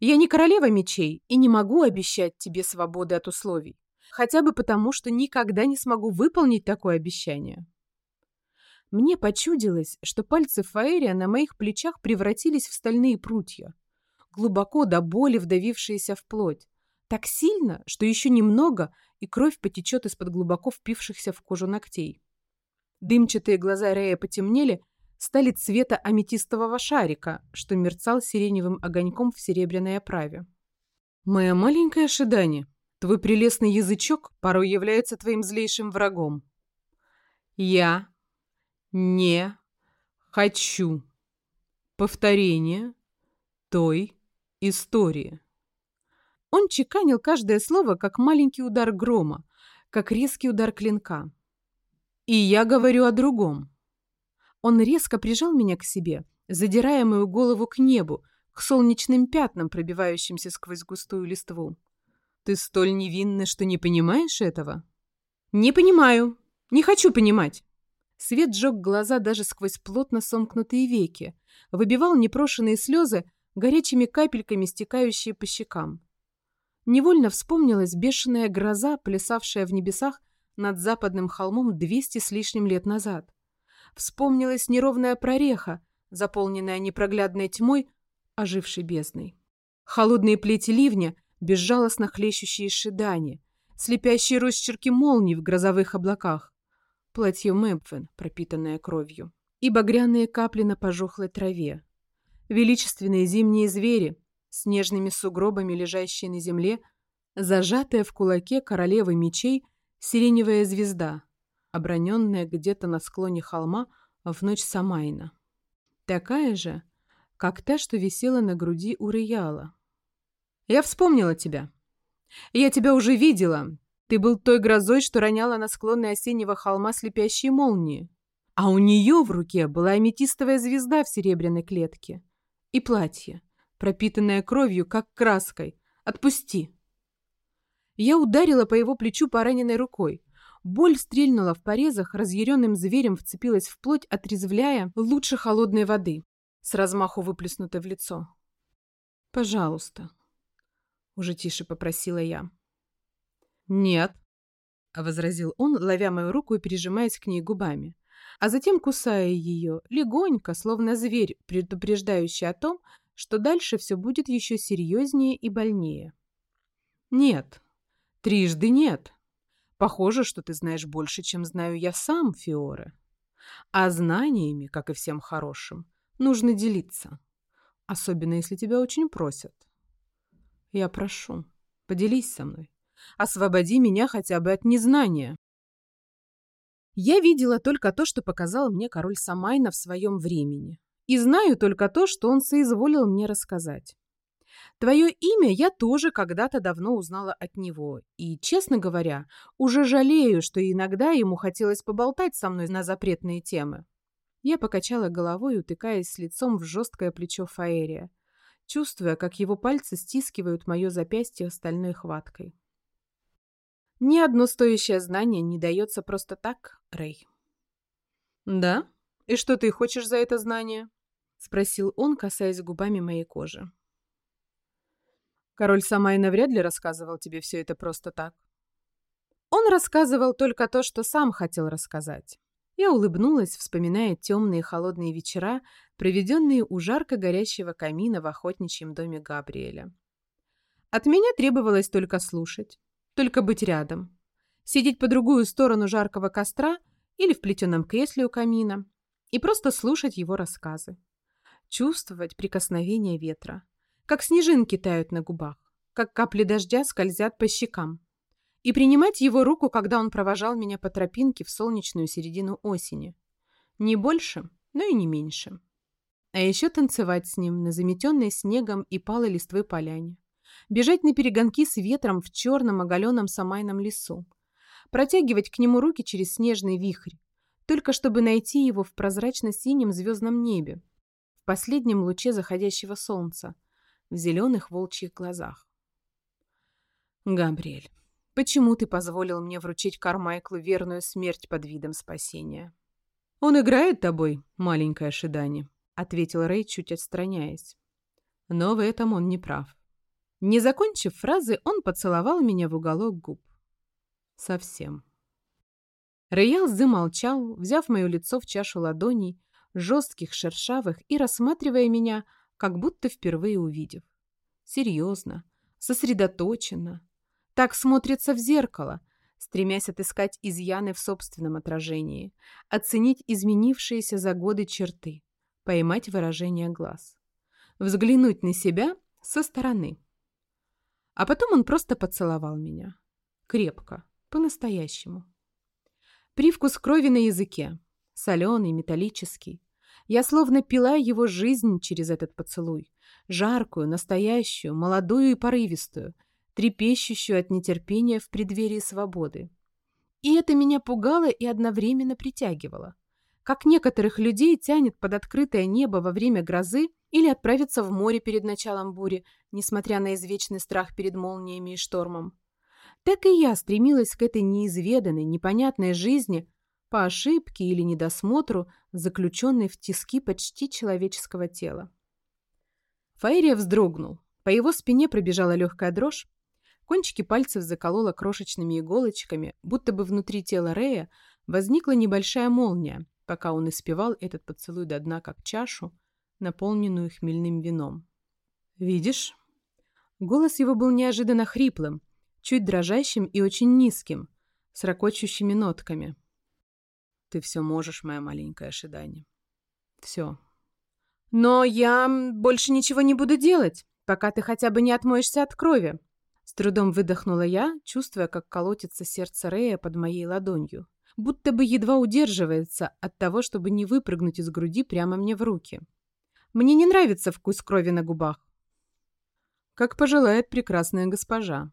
Я не королева мечей и не могу обещать тебе свободы от условий, хотя бы потому, что никогда не смогу выполнить такое обещание». Мне почудилось, что пальцы Фаэрия на моих плечах превратились в стальные прутья, глубоко до боли вдавившиеся в плоть, так сильно, что еще немного, и кровь потечет из-под глубоко впившихся в кожу ногтей. Дымчатые глаза Рея потемнели, стали цвета аметистового шарика, что мерцал сиреневым огоньком в серебряной оправе. «Моя маленькая Шидани, твой прелестный язычок порой является твоим злейшим врагом. Я не хочу повторения той истории. Он чеканил каждое слово, как маленький удар грома, как резкий удар клинка. И я говорю о другом. Он резко прижал меня к себе, задирая мою голову к небу, к солнечным пятнам, пробивающимся сквозь густую листву. Ты столь невинна, что не понимаешь этого? Не понимаю. Не хочу понимать. Свет сжег глаза даже сквозь плотно сомкнутые веки, выбивал непрошенные слезы, горячими капельками стекающие по щекам. Невольно вспомнилась бешеная гроза, плясавшая в небесах над западным холмом двести с лишним лет назад. Вспомнилась неровная прореха, заполненная непроглядной тьмой, ожившей бездной. Холодные плети ливня, безжалостно хлещущие шидани, слепящие росчерки молний в грозовых облаках платье Мэпфен, пропитанное кровью, и багряные капли на пожухлой траве. Величественные зимние звери, снежными сугробами лежащие на земле, зажатая в кулаке королевы мечей сиреневая звезда, оброненная где-то на склоне холма в ночь Самайна. Такая же, как та, что висела на груди у Рияла. «Я вспомнила тебя. Я тебя уже видела, ты был той грозой, что роняла на склоны осеннего холма слепящие молнии. А у нее в руке была аметистовая звезда в серебряной клетке. И платье, пропитанное кровью, как краской. Отпусти. Я ударила по его плечу пораненной рукой. Боль стрельнула в порезах, разъяренным зверем вцепилась в плоть, отрезвляя лучше холодной воды, с размаху выплеснутой в лицо. «Пожалуйста», — уже тише попросила я. «Нет», — возразил он, ловя мою руку и прижимаясь к ней губами, а затем кусая ее, легонько, словно зверь, предупреждающий о том, что дальше все будет еще серьезнее и больнее. «Нет, трижды нет. Похоже, что ты знаешь больше, чем знаю я сам, Фиоре. А знаниями, как и всем хорошим, нужно делиться, особенно если тебя очень просят. Я прошу, поделись со мной. Освободи меня хотя бы от незнания. Я видела только то, что показал мне король Самайна в своем времени. И знаю только то, что он соизволил мне рассказать. Твое имя я тоже когда-то давно узнала от него, и, честно говоря, уже жалею, что иногда ему хотелось поболтать со мной на запретные темы. Я покачала головой, утыкаясь лицом в жесткое плечо Фаэрия, чувствуя, как его пальцы стискивают мое запястье стальной хваткой. Ни одно стоящее знание не дается просто так, Рэй. «Да? И что ты хочешь за это знание?» — спросил он, касаясь губами моей кожи. «Король сама и навряд ли рассказывал тебе все это просто так. Он рассказывал только то, что сам хотел рассказать. Я улыбнулась, вспоминая темные холодные вечера, проведенные у жарко горящего камина в охотничьем доме Габриэля. От меня требовалось только слушать, только быть рядом, сидеть по другую сторону жаркого костра или в плетеном кресле у камина и просто слушать его рассказы. Чувствовать прикосновение ветра, как снежинки тают на губах, как капли дождя скользят по щекам, и принимать его руку, когда он провожал меня по тропинке в солнечную середину осени. Не больше, но и не меньше. А еще танцевать с ним на заметенной снегом и палой листвы поляне. Бежать на перегонки с ветром в черном оголенном самайном лесу. Протягивать к нему руки через снежный вихрь, только чтобы найти его в прозрачно-синем звездном небе, в последнем луче заходящего солнца, в зеленых волчьих глазах. Габриэль. Почему ты позволил мне вручить Кармайклу верную смерть под видом спасения? Он играет тобой, маленькая Шидани, ответил Рэй, чуть отстраняясь. Но в этом он не прав. Не закончив фразы, он поцеловал меня в уголок губ. Совсем. Рэял замолчал, взяв мое лицо в чашу ладоней, жестких, шершавых, и рассматривая меня, как будто впервые увидев. Серьезно, сосредоточенно, так смотрится в зеркало, стремясь отыскать изъяны в собственном отражении, оценить изменившиеся за годы черты, поймать выражение глаз, взглянуть на себя со стороны. А потом он просто поцеловал меня. Крепко, по-настоящему. Привкус крови на языке, соленый, металлический. Я словно пила его жизнь через этот поцелуй, жаркую, настоящую, молодую и порывистую – трепещущую от нетерпения в преддверии свободы. И это меня пугало и одновременно притягивало. Как некоторых людей тянет под открытое небо во время грозы или отправиться в море перед началом бури, несмотря на извечный страх перед молниями и штормом. Так и я стремилась к этой неизведанной, непонятной жизни по ошибке или недосмотру, заключенной в тиски почти человеческого тела. Фаерия вздрогнул. По его спине пробежала легкая дрожь, Кончики пальцев заколола крошечными иголочками, будто бы внутри тела Рея возникла небольшая молния, пока он испевал этот поцелуй до дна, как чашу, наполненную хмельным вином. «Видишь?» Голос его был неожиданно хриплым, чуть дрожащим и очень низким, с ракочущими нотками. «Ты все можешь, моя маленькая Шидани. Все». «Но я больше ничего не буду делать, пока ты хотя бы не отмоешься от крови», с трудом выдохнула я, чувствуя, как колотится сердце Рея под моей ладонью. Будто бы едва удерживается от того, чтобы не выпрыгнуть из груди прямо мне в руки. Мне не нравится вкус крови на губах. Как пожелает прекрасная госпожа.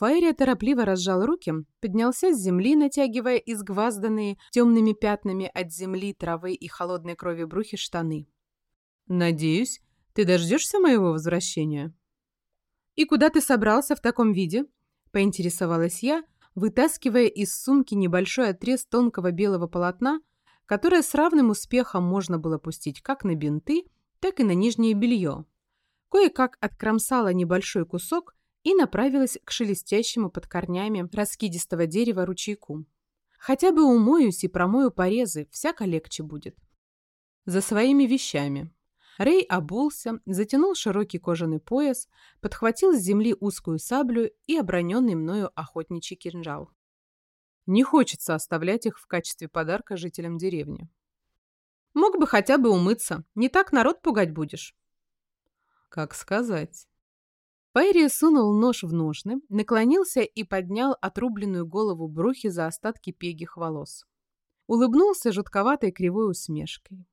Фаерия торопливо разжал руки, поднялся с земли, натягивая изгвазданные темными пятнами от земли, травы и холодной крови брухи штаны. «Надеюсь, ты дождешься моего возвращения?» «И куда ты собрался в таком виде?» – поинтересовалась я, вытаскивая из сумки небольшой отрез тонкого белого полотна, которое с равным успехом можно было пустить как на бинты, так и на нижнее белье. Кое-как откромсала небольшой кусок и направилась к шелестящему под корнями раскидистого дерева ручейку. Хотя бы умоюсь и промою порезы, всяко легче будет. За своими вещами. Рэй обулся, затянул широкий кожаный пояс, подхватил с земли узкую саблю и оброненный мною охотничий кинжал. Не хочется оставлять их в качестве подарка жителям деревни. Мог бы хотя бы умыться, не так народ пугать будешь. Как сказать. Фейри сунул нож в ножны, наклонился и поднял отрубленную голову брухи за остатки пегих волос. Улыбнулся жутковатой кривой усмешкой.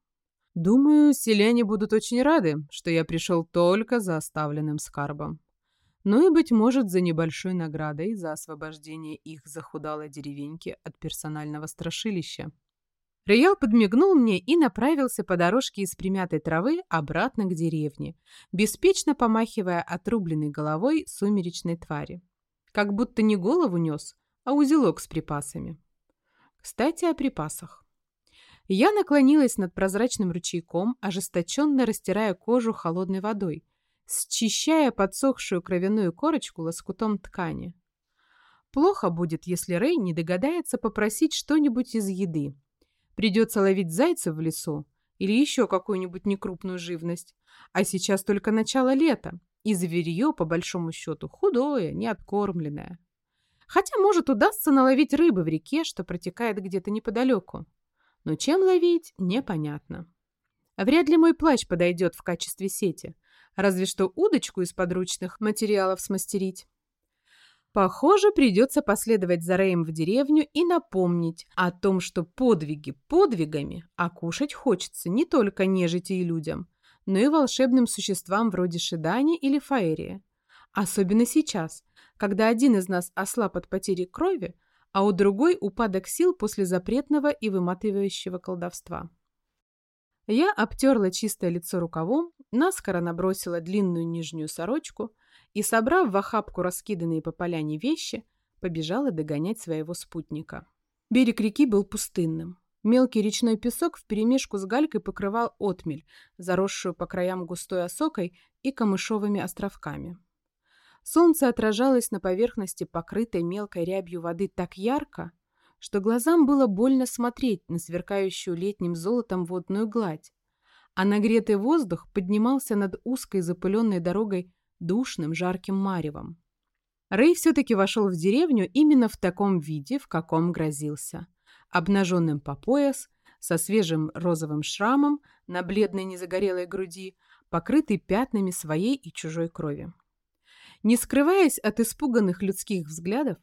Думаю, селяне будут очень рады, что я пришел только за оставленным скарбом. Ну и, быть может, за небольшой наградой за освобождение их захудалой деревеньки от персонального страшилища. Роял подмигнул мне и направился по дорожке из примятой травы обратно к деревне, беспечно помахивая отрубленной головой сумеречной твари. Как будто не голову нес, а узелок с припасами. Кстати, о припасах. Я наклонилась над прозрачным ручейком, ожесточенно растирая кожу холодной водой, счищая подсохшую кровяную корочку лоскутом ткани. Плохо будет, если Рэй не догадается попросить что-нибудь из еды. Придется ловить зайцев в лесу или еще какую-нибудь некрупную живность. А сейчас только начало лета, и зверье, по большому счету, худое, неоткормленное. Хотя, может, удастся наловить рыбы в реке, что протекает где-то неподалеку. Но чем ловить, непонятно. Вряд ли мой плащ подойдет в качестве сети, разве что удочку из подручных материалов смастерить. Похоже, придется последовать за Рэем в деревню и напомнить о том, что подвиги подвигами, а кушать хочется не только нежити и людям, но и волшебным существам вроде Шидани или Фаэрии. Особенно сейчас, когда один из нас ослаб от потери крови, а у другой упадок сил после запретного и выматывающего колдовства. Я обтерла чистое лицо рукавом, наскоро набросила длинную нижнюю сорочку и, собрав в охапку раскиданные по поляне вещи, побежала догонять своего спутника. Берег реки был пустынным. Мелкий речной песок вперемешку с галькой покрывал отмель, заросшую по краям густой осокой и камышовыми островками. Солнце отражалось на поверхности, покрытой мелкой рябью воды так ярко, что глазам было больно смотреть на сверкающую летним золотом водную гладь, а нагретый воздух поднимался над узкой запыленной дорогой душным жарким маревом. Рэй все-таки вошел в деревню именно в таком виде, в каком грозился. Обнаженным по пояс, со свежим розовым шрамом на бледной незагорелой груди, покрытый пятнами своей и чужой крови. Не скрываясь от испуганных людских взглядов,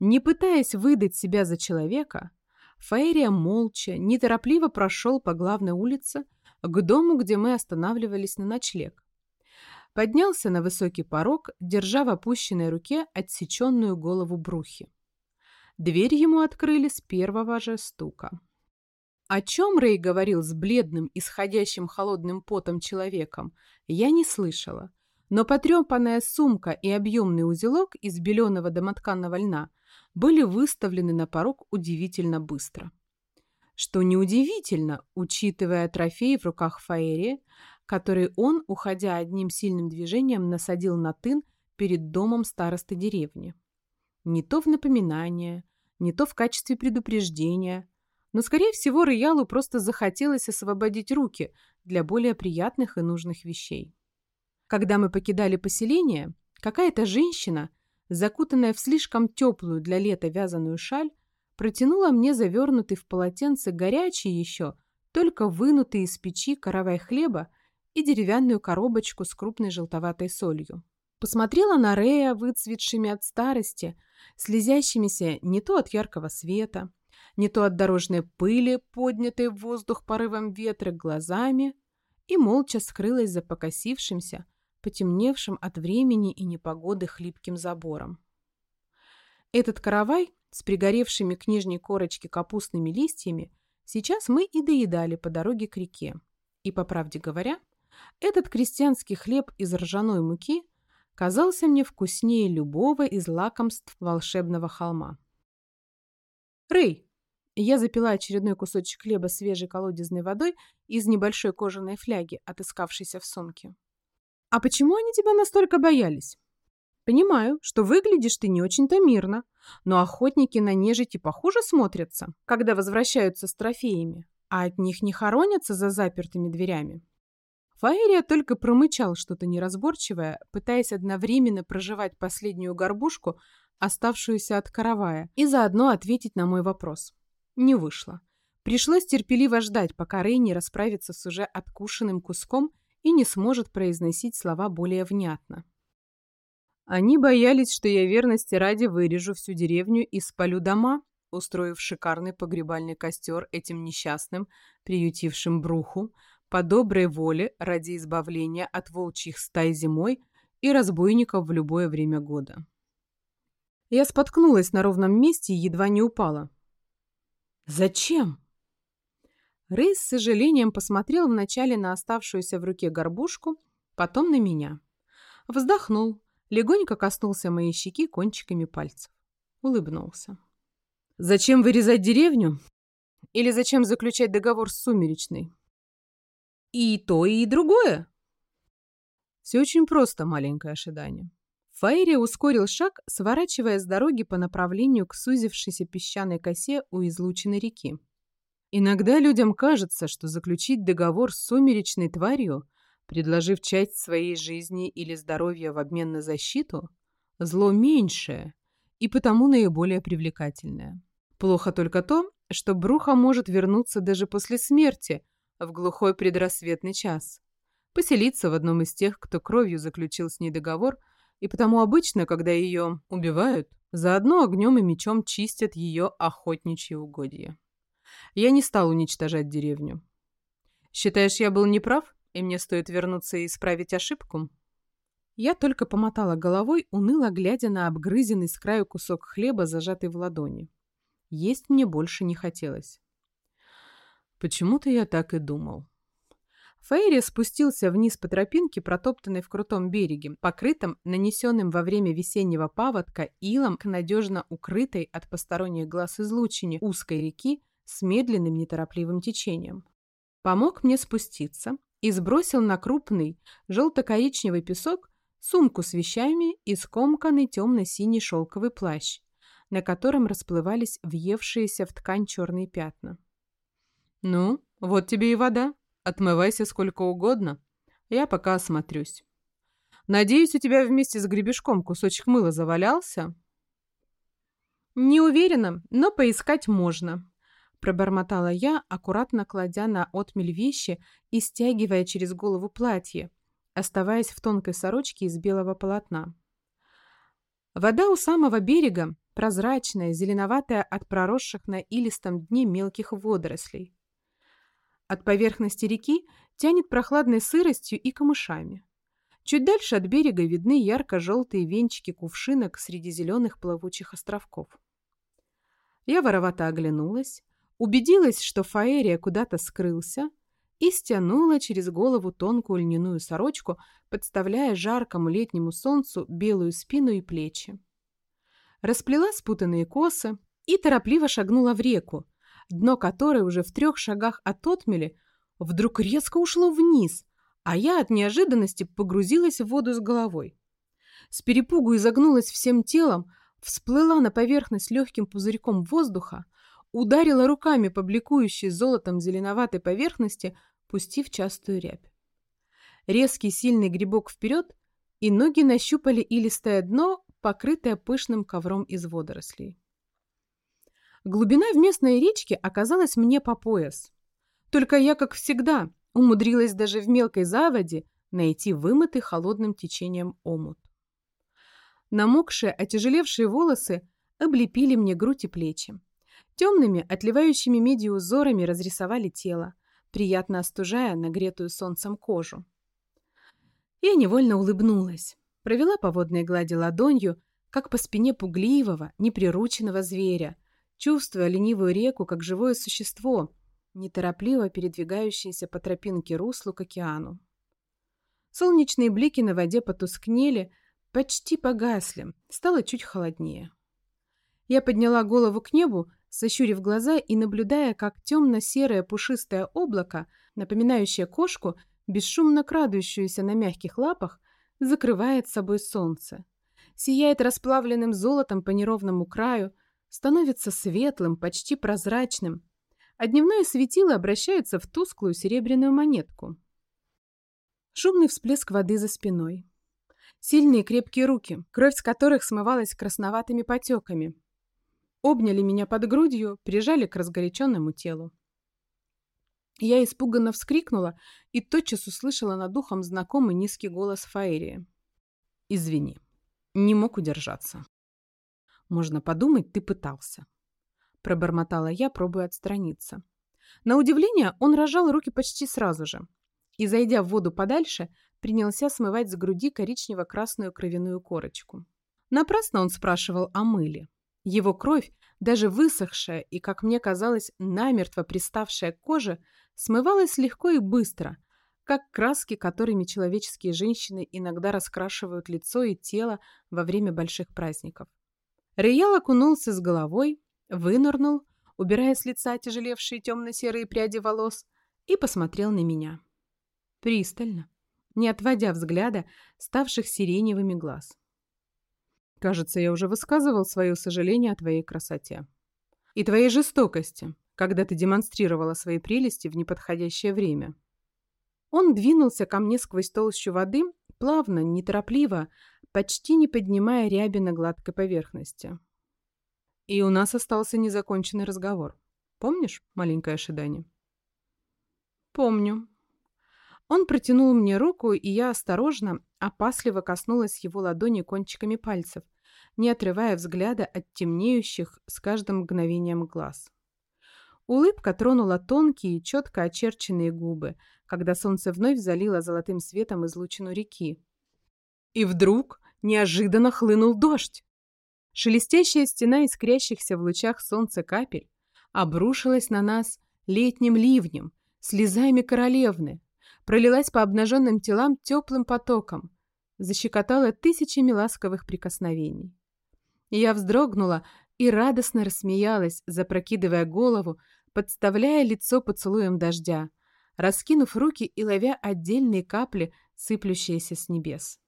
не пытаясь выдать себя за человека, Фаерия молча, неторопливо прошел по главной улице к дому, где мы останавливались на ночлег. Поднялся на высокий порог, держа в опущенной руке отсеченную голову брухи. Дверь ему открыли с первого же стука. О чем Рэй говорил с бледным, исходящим холодным потом человеком, я не слышала, но потрепанная сумка и объемный узелок из беленого домотканного льна были выставлены на порог удивительно быстро. Что неудивительно, учитывая трофей в руках Фаэри, который он, уходя одним сильным движением, насадил на тын перед домом старосты деревни. Не то в напоминание, не то в качестве предупреждения, но, скорее всего, Роялу просто захотелось освободить руки для более приятных и нужных вещей. Когда мы покидали поселение, какая-то женщина, закутанная в слишком теплую для лета вязаную шаль, протянула мне завернутый в полотенце горячий еще, только вынутый из печи каравай хлеба и деревянную коробочку с крупной желтоватой солью. Посмотрела на Рея, выцветшими от старости, слезящимися не то от яркого света, не то от дорожной пыли, поднятой в воздух порывом ветра глазами, и молча скрылась за покосившимся, потемневшим от времени и непогоды хлипким забором. Этот каравай с пригоревшими к нижней корочке капустными листьями сейчас мы и доедали по дороге к реке. И, по правде говоря, этот крестьянский хлеб из ржаной муки казался мне вкуснее любого из лакомств волшебного холма. «Рэй!» Я запила очередной кусочек хлеба свежей колодезной водой из небольшой кожаной фляги, отыскавшейся в сумке. «А почему они тебя настолько боялись?» «Понимаю, что выглядишь ты не очень-то мирно, но охотники на нежити похуже смотрятся, когда возвращаются с трофеями, а от них не хоронятся за запертыми дверями». Фаерия только промычал что-то неразборчивое, пытаясь одновременно проживать последнюю горбушку, оставшуюся от каравая, и заодно ответить на мой вопрос. Не вышло. Пришлось терпеливо ждать, пока Рей не расправится с уже откушенным куском и не сможет произносить слова более внятно. Они боялись, что я верности ради вырежу всю деревню и спалю дома, устроив шикарный погребальный костер этим несчастным, приютившим бруху, по доброй воле ради избавления от волчьих стай зимой и разбойников в любое время года. Я споткнулась на ровном месте и едва не упала. «Зачем?» Рэй с сожалением посмотрел вначале на оставшуюся в руке горбушку, потом на меня. Вздохнул, легонько коснулся моей щеки кончиками пальцев. Улыбнулся. «Зачем вырезать деревню? Или зачем заключать договор с Сумеречной?» «И то, и другое!» Все очень просто, маленькое ожидание. Фаерия ускорил шаг, сворачивая с дороги по направлению к сузившейся песчаной косе у излученной реки. Иногда людям кажется, что заключить договор с сумеречной тварью, предложив часть своей жизни или здоровья в обмен на защиту, зло меньшее и потому наиболее привлекательное. Плохо только то, что Бруха может вернуться даже после смерти в глухой предрассветный час, поселиться в одном из тех, кто кровью заключил с ней договор, и потому обычно, когда ее убивают, заодно огнем и мечом чистят ее охотничьи угодья. Я не стал уничтожать деревню. Считаешь, я был неправ, и мне стоит вернуться и исправить ошибку? Я только помотала головой, уныло глядя на обгрызенный с краю кусок хлеба, зажатый в ладони. Есть мне больше не хотелось. Почему-то я так и думал. Фейри спустился вниз по тропинке, протоптанной в крутом береге, покрытом, нанесенным во время весеннего паводка, илом к надежно укрытой от посторонних глаз излучине узкой реки с медленным неторопливым течением. Помог мне спуститься и сбросил на крупный желто-коричневый песок сумку с вещами и скомканный темно-синий шелковый плащ, на котором расплывались въевшиеся в ткань черные пятна. «Ну, вот тебе и вода. Отмывайся сколько угодно. Я пока осмотрюсь. Надеюсь, у тебя вместе с гребешком кусочек мыла завалялся?» «Не уверена, но поискать можно», — пробормотала я, аккуратно кладя на отмель вещи и стягивая через голову платье, оставаясь в тонкой сорочке из белого полотна. Вода у самого берега, прозрачная, зеленоватая от проросших на илистом дне мелких водорослей. От поверхности реки тянет прохладной сыростью и камышами. Чуть дальше от берега видны ярко-желтые венчики кувшинок среди зеленых плавучих островков. Я воровато оглянулась, убедилась, что Фаэрия куда-то скрылся, и стянула через голову тонкую льняную сорочку, подставляя жаркому летнему солнцу белую спину и плечи. Расплела спутанные косы и торопливо шагнула в реку, дно которой уже в трех шагах от отмели вдруг резко ушло вниз, а я от неожиданности погрузилась в воду с головой. С перепугу изогнулась всем телом, всплыла на поверхность легким пузырьком воздуха, ударила руками по бликующей золотом зеленоватой поверхности, пустив частую рябь. Резкий сильный грибок вперед, и ноги нащупали илистое дно, покрытое пышным ковром из водорослей. Глубина в местной речке оказалась мне по пояс. Только я, как всегда, умудрилась даже в мелкой заводе найти вымытый холодным течением омут. Намокшие, отяжелевшие волосы облепили мне грудь и плечи. Темными, отливающими медью узорами разрисовали тело, приятно остужая нагретую солнцем кожу. Я невольно улыбнулась, провела по водной глади ладонью, как по спине пугливого, неприрученного зверя, чувствуя ленивую реку как живое существо, неторопливо передвигающееся по тропинке руслу к океану. Солнечные блики на воде потускнели, почти погасли, стало чуть холоднее. Я подняла голову к небу, сощурив глаза и наблюдая, как темно-серое пушистое облако, напоминающее кошку, бесшумно крадущуюся на мягких лапах, закрывает собой солнце. Сияет расплавленным золотом по неровному краю, становится светлым, почти прозрачным, а дневное светило обращается в тусклую серебряную монетку. Шумный всплеск воды за спиной. Сильные крепкие руки, кровь с которых смывалась красноватыми потеками, обняли меня под грудью, прижали к разгоряченному телу. Я испуганно вскрикнула и тотчас услышала над ухом знакомый низкий голос Фаэрии. «Извини, не мог удержаться». «Можно подумать, ты пытался», — пробормотала я, пробуя отстраниться. На удивление, он рожал руки почти сразу же и, зайдя в воду подальше, принялся смывать с груди коричнево-красную кровяную корочку. Напрасно он спрашивал о мыле. Его кровь, даже высохшая и, как мне казалось, намертво приставшая к коже, смывалась легко и быстро, как краски, которыми человеческие женщины иногда раскрашивают лицо и тело во время больших праздников. Реял окунулся с головой, вынырнул, убирая с лица тяжелевшие темно-серые пряди волос, и посмотрел на меня. Пристально, не отводя взгляда ставших сиреневыми глаз. Кажется, я уже высказывал свое сожаление о твоей красоте. И твоей жестокости, когда ты демонстрировала свои прелести в неподходящее время. Он двинулся ко мне сквозь толщу воды, плавно, неторопливо, почти не поднимая ряби на гладкой поверхности. И у нас остался незаконченный разговор. Помнишь, маленькое ожидание? Помню. Он протянул мне руку, и я осторожно, опасливо коснулась его ладони кончиками пальцев, не отрывая взгляда от темнеющих с каждым мгновением глаз. Улыбка тронула тонкие, четко очерченные губы, когда солнце вновь залило золотым светом излучину реки. И вдруг неожиданно хлынул дождь. Шелестящая стена искрящихся в лучах солнца капель обрушилась на нас летним ливнем, слезами королевны, пролилась по обнаженным телам теплым потоком, защекотала тысячами ласковых прикосновений. Я вздрогнула и радостно рассмеялась, запрокидывая голову, подставляя лицо поцелуем дождя, раскинув руки и ловя отдельные капли, сыплющиеся с небес.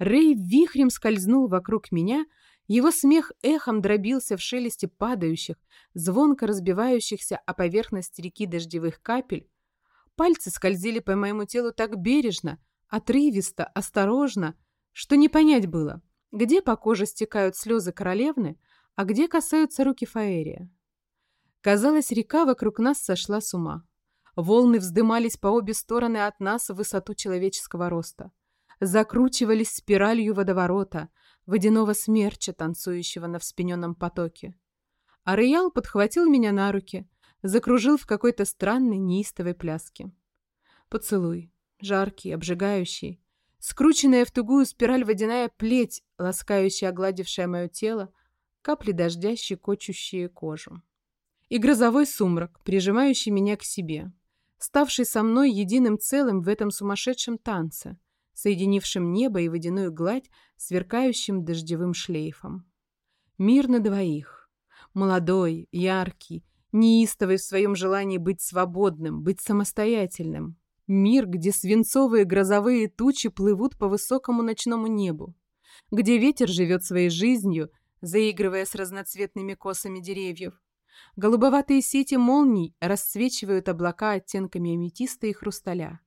Рэй вихрем скользнул вокруг меня, его смех эхом дробился в шелесте падающих, звонко разбивающихся о поверхность реки дождевых капель. Пальцы скользили по моему телу так бережно, отрывисто, осторожно, что не понять было, где по коже стекают слезы королевны, а где касаются руки Фаэрия. Казалось, река вокруг нас сошла с ума. Волны вздымались по обе стороны от нас в высоту человеческого роста. Закручивались спиралью водоворота, водяного смерча, танцующего на вспененном потоке. А Роял подхватил меня на руки, закружил в какой-то странной неистовой пляске. Поцелуй, жаркий, обжигающий, скрученная в тугую спираль водяная плеть, ласкающая, огладившая мое тело, капли дождя, щекочущие кожу. И грозовой сумрак, прижимающий меня к себе, ставший со мной единым целым в этом сумасшедшем танце, соединившем небо и водяную гладь сверкающим дождевым шлейфом. Мир на двоих. Молодой, яркий, неистовый в своем желании быть свободным, быть самостоятельным. Мир, где свинцовые грозовые тучи плывут по высокому ночному небу, где ветер живет своей жизнью, заигрывая с разноцветными косами деревьев. Голубоватые сети молний расцвечивают облака оттенками аметиста и хрусталя.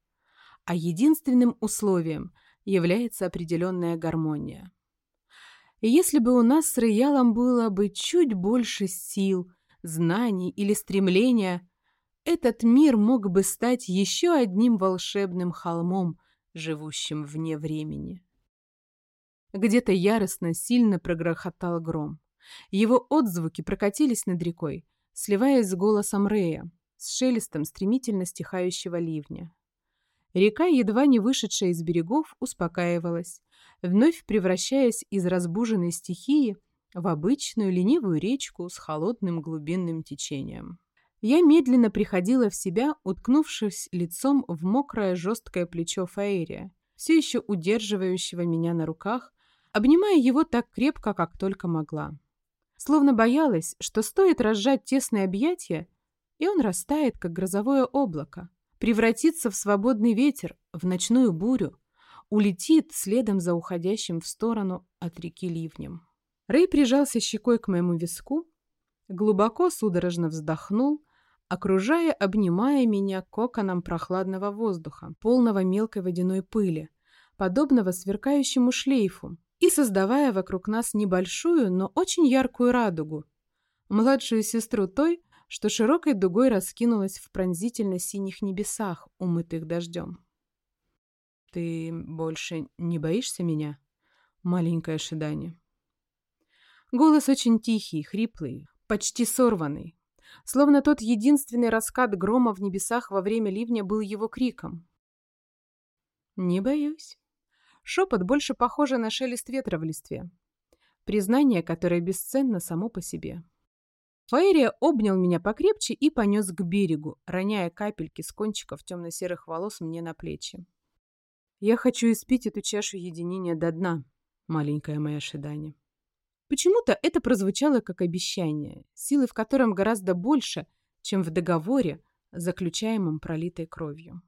А единственным условием является определенная гармония. И если бы у нас с Роялом было бы чуть больше сил, знаний или стремления, этот мир мог бы стать еще одним волшебным холмом, живущим вне времени. Где-то яростно, сильно прогрохотал гром. Его отзвуки прокатились над рекой, сливаясь с голосом Рея, с шелестом стремительно стихающего ливня. Река, едва не вышедшая из берегов, успокаивалась, вновь превращаясь из разбуженной стихии в обычную ленивую речку с холодным глубинным течением. Я медленно приходила в себя, уткнувшись лицом в мокрое жесткое плечо Фаэрия, все еще удерживающего меня на руках, обнимая его так крепко, как только могла. Словно боялась, что стоит разжать тесные объятия, и он растает, как грозовое облако, превратится в свободный ветер, в ночную бурю, улетит следом за уходящим в сторону от реки ливнем. Рэй прижался щекой к моему виску, глубоко судорожно вздохнул, окружая, обнимая меня коконом прохладного воздуха, полного мелкой водяной пыли, подобного сверкающему шлейфу, и создавая вокруг нас небольшую, но очень яркую радугу, младшую сестру той, что широкой дугой раскинулась в пронзительно-синих небесах, умытых дождем. «Ты больше не боишься меня, маленькое ожидание?» Голос очень тихий, хриплый, почти сорванный, словно тот единственный раскат грома в небесах во время ливня был его криком. «Не боюсь». Шепот больше похоже на шелест ветра в листве. Признание, которое бесценно само по себе. Фаерия обнял меня покрепче и понес к берегу, роняя капельки с кончиков темно-серых волос мне на плечи. Я хочу испить эту чашу единения до дна, маленькое мое ожидание. Почему-то это прозвучало как обещание, силы в котором гораздо больше, чем в договоре, заключаемом пролитой кровью.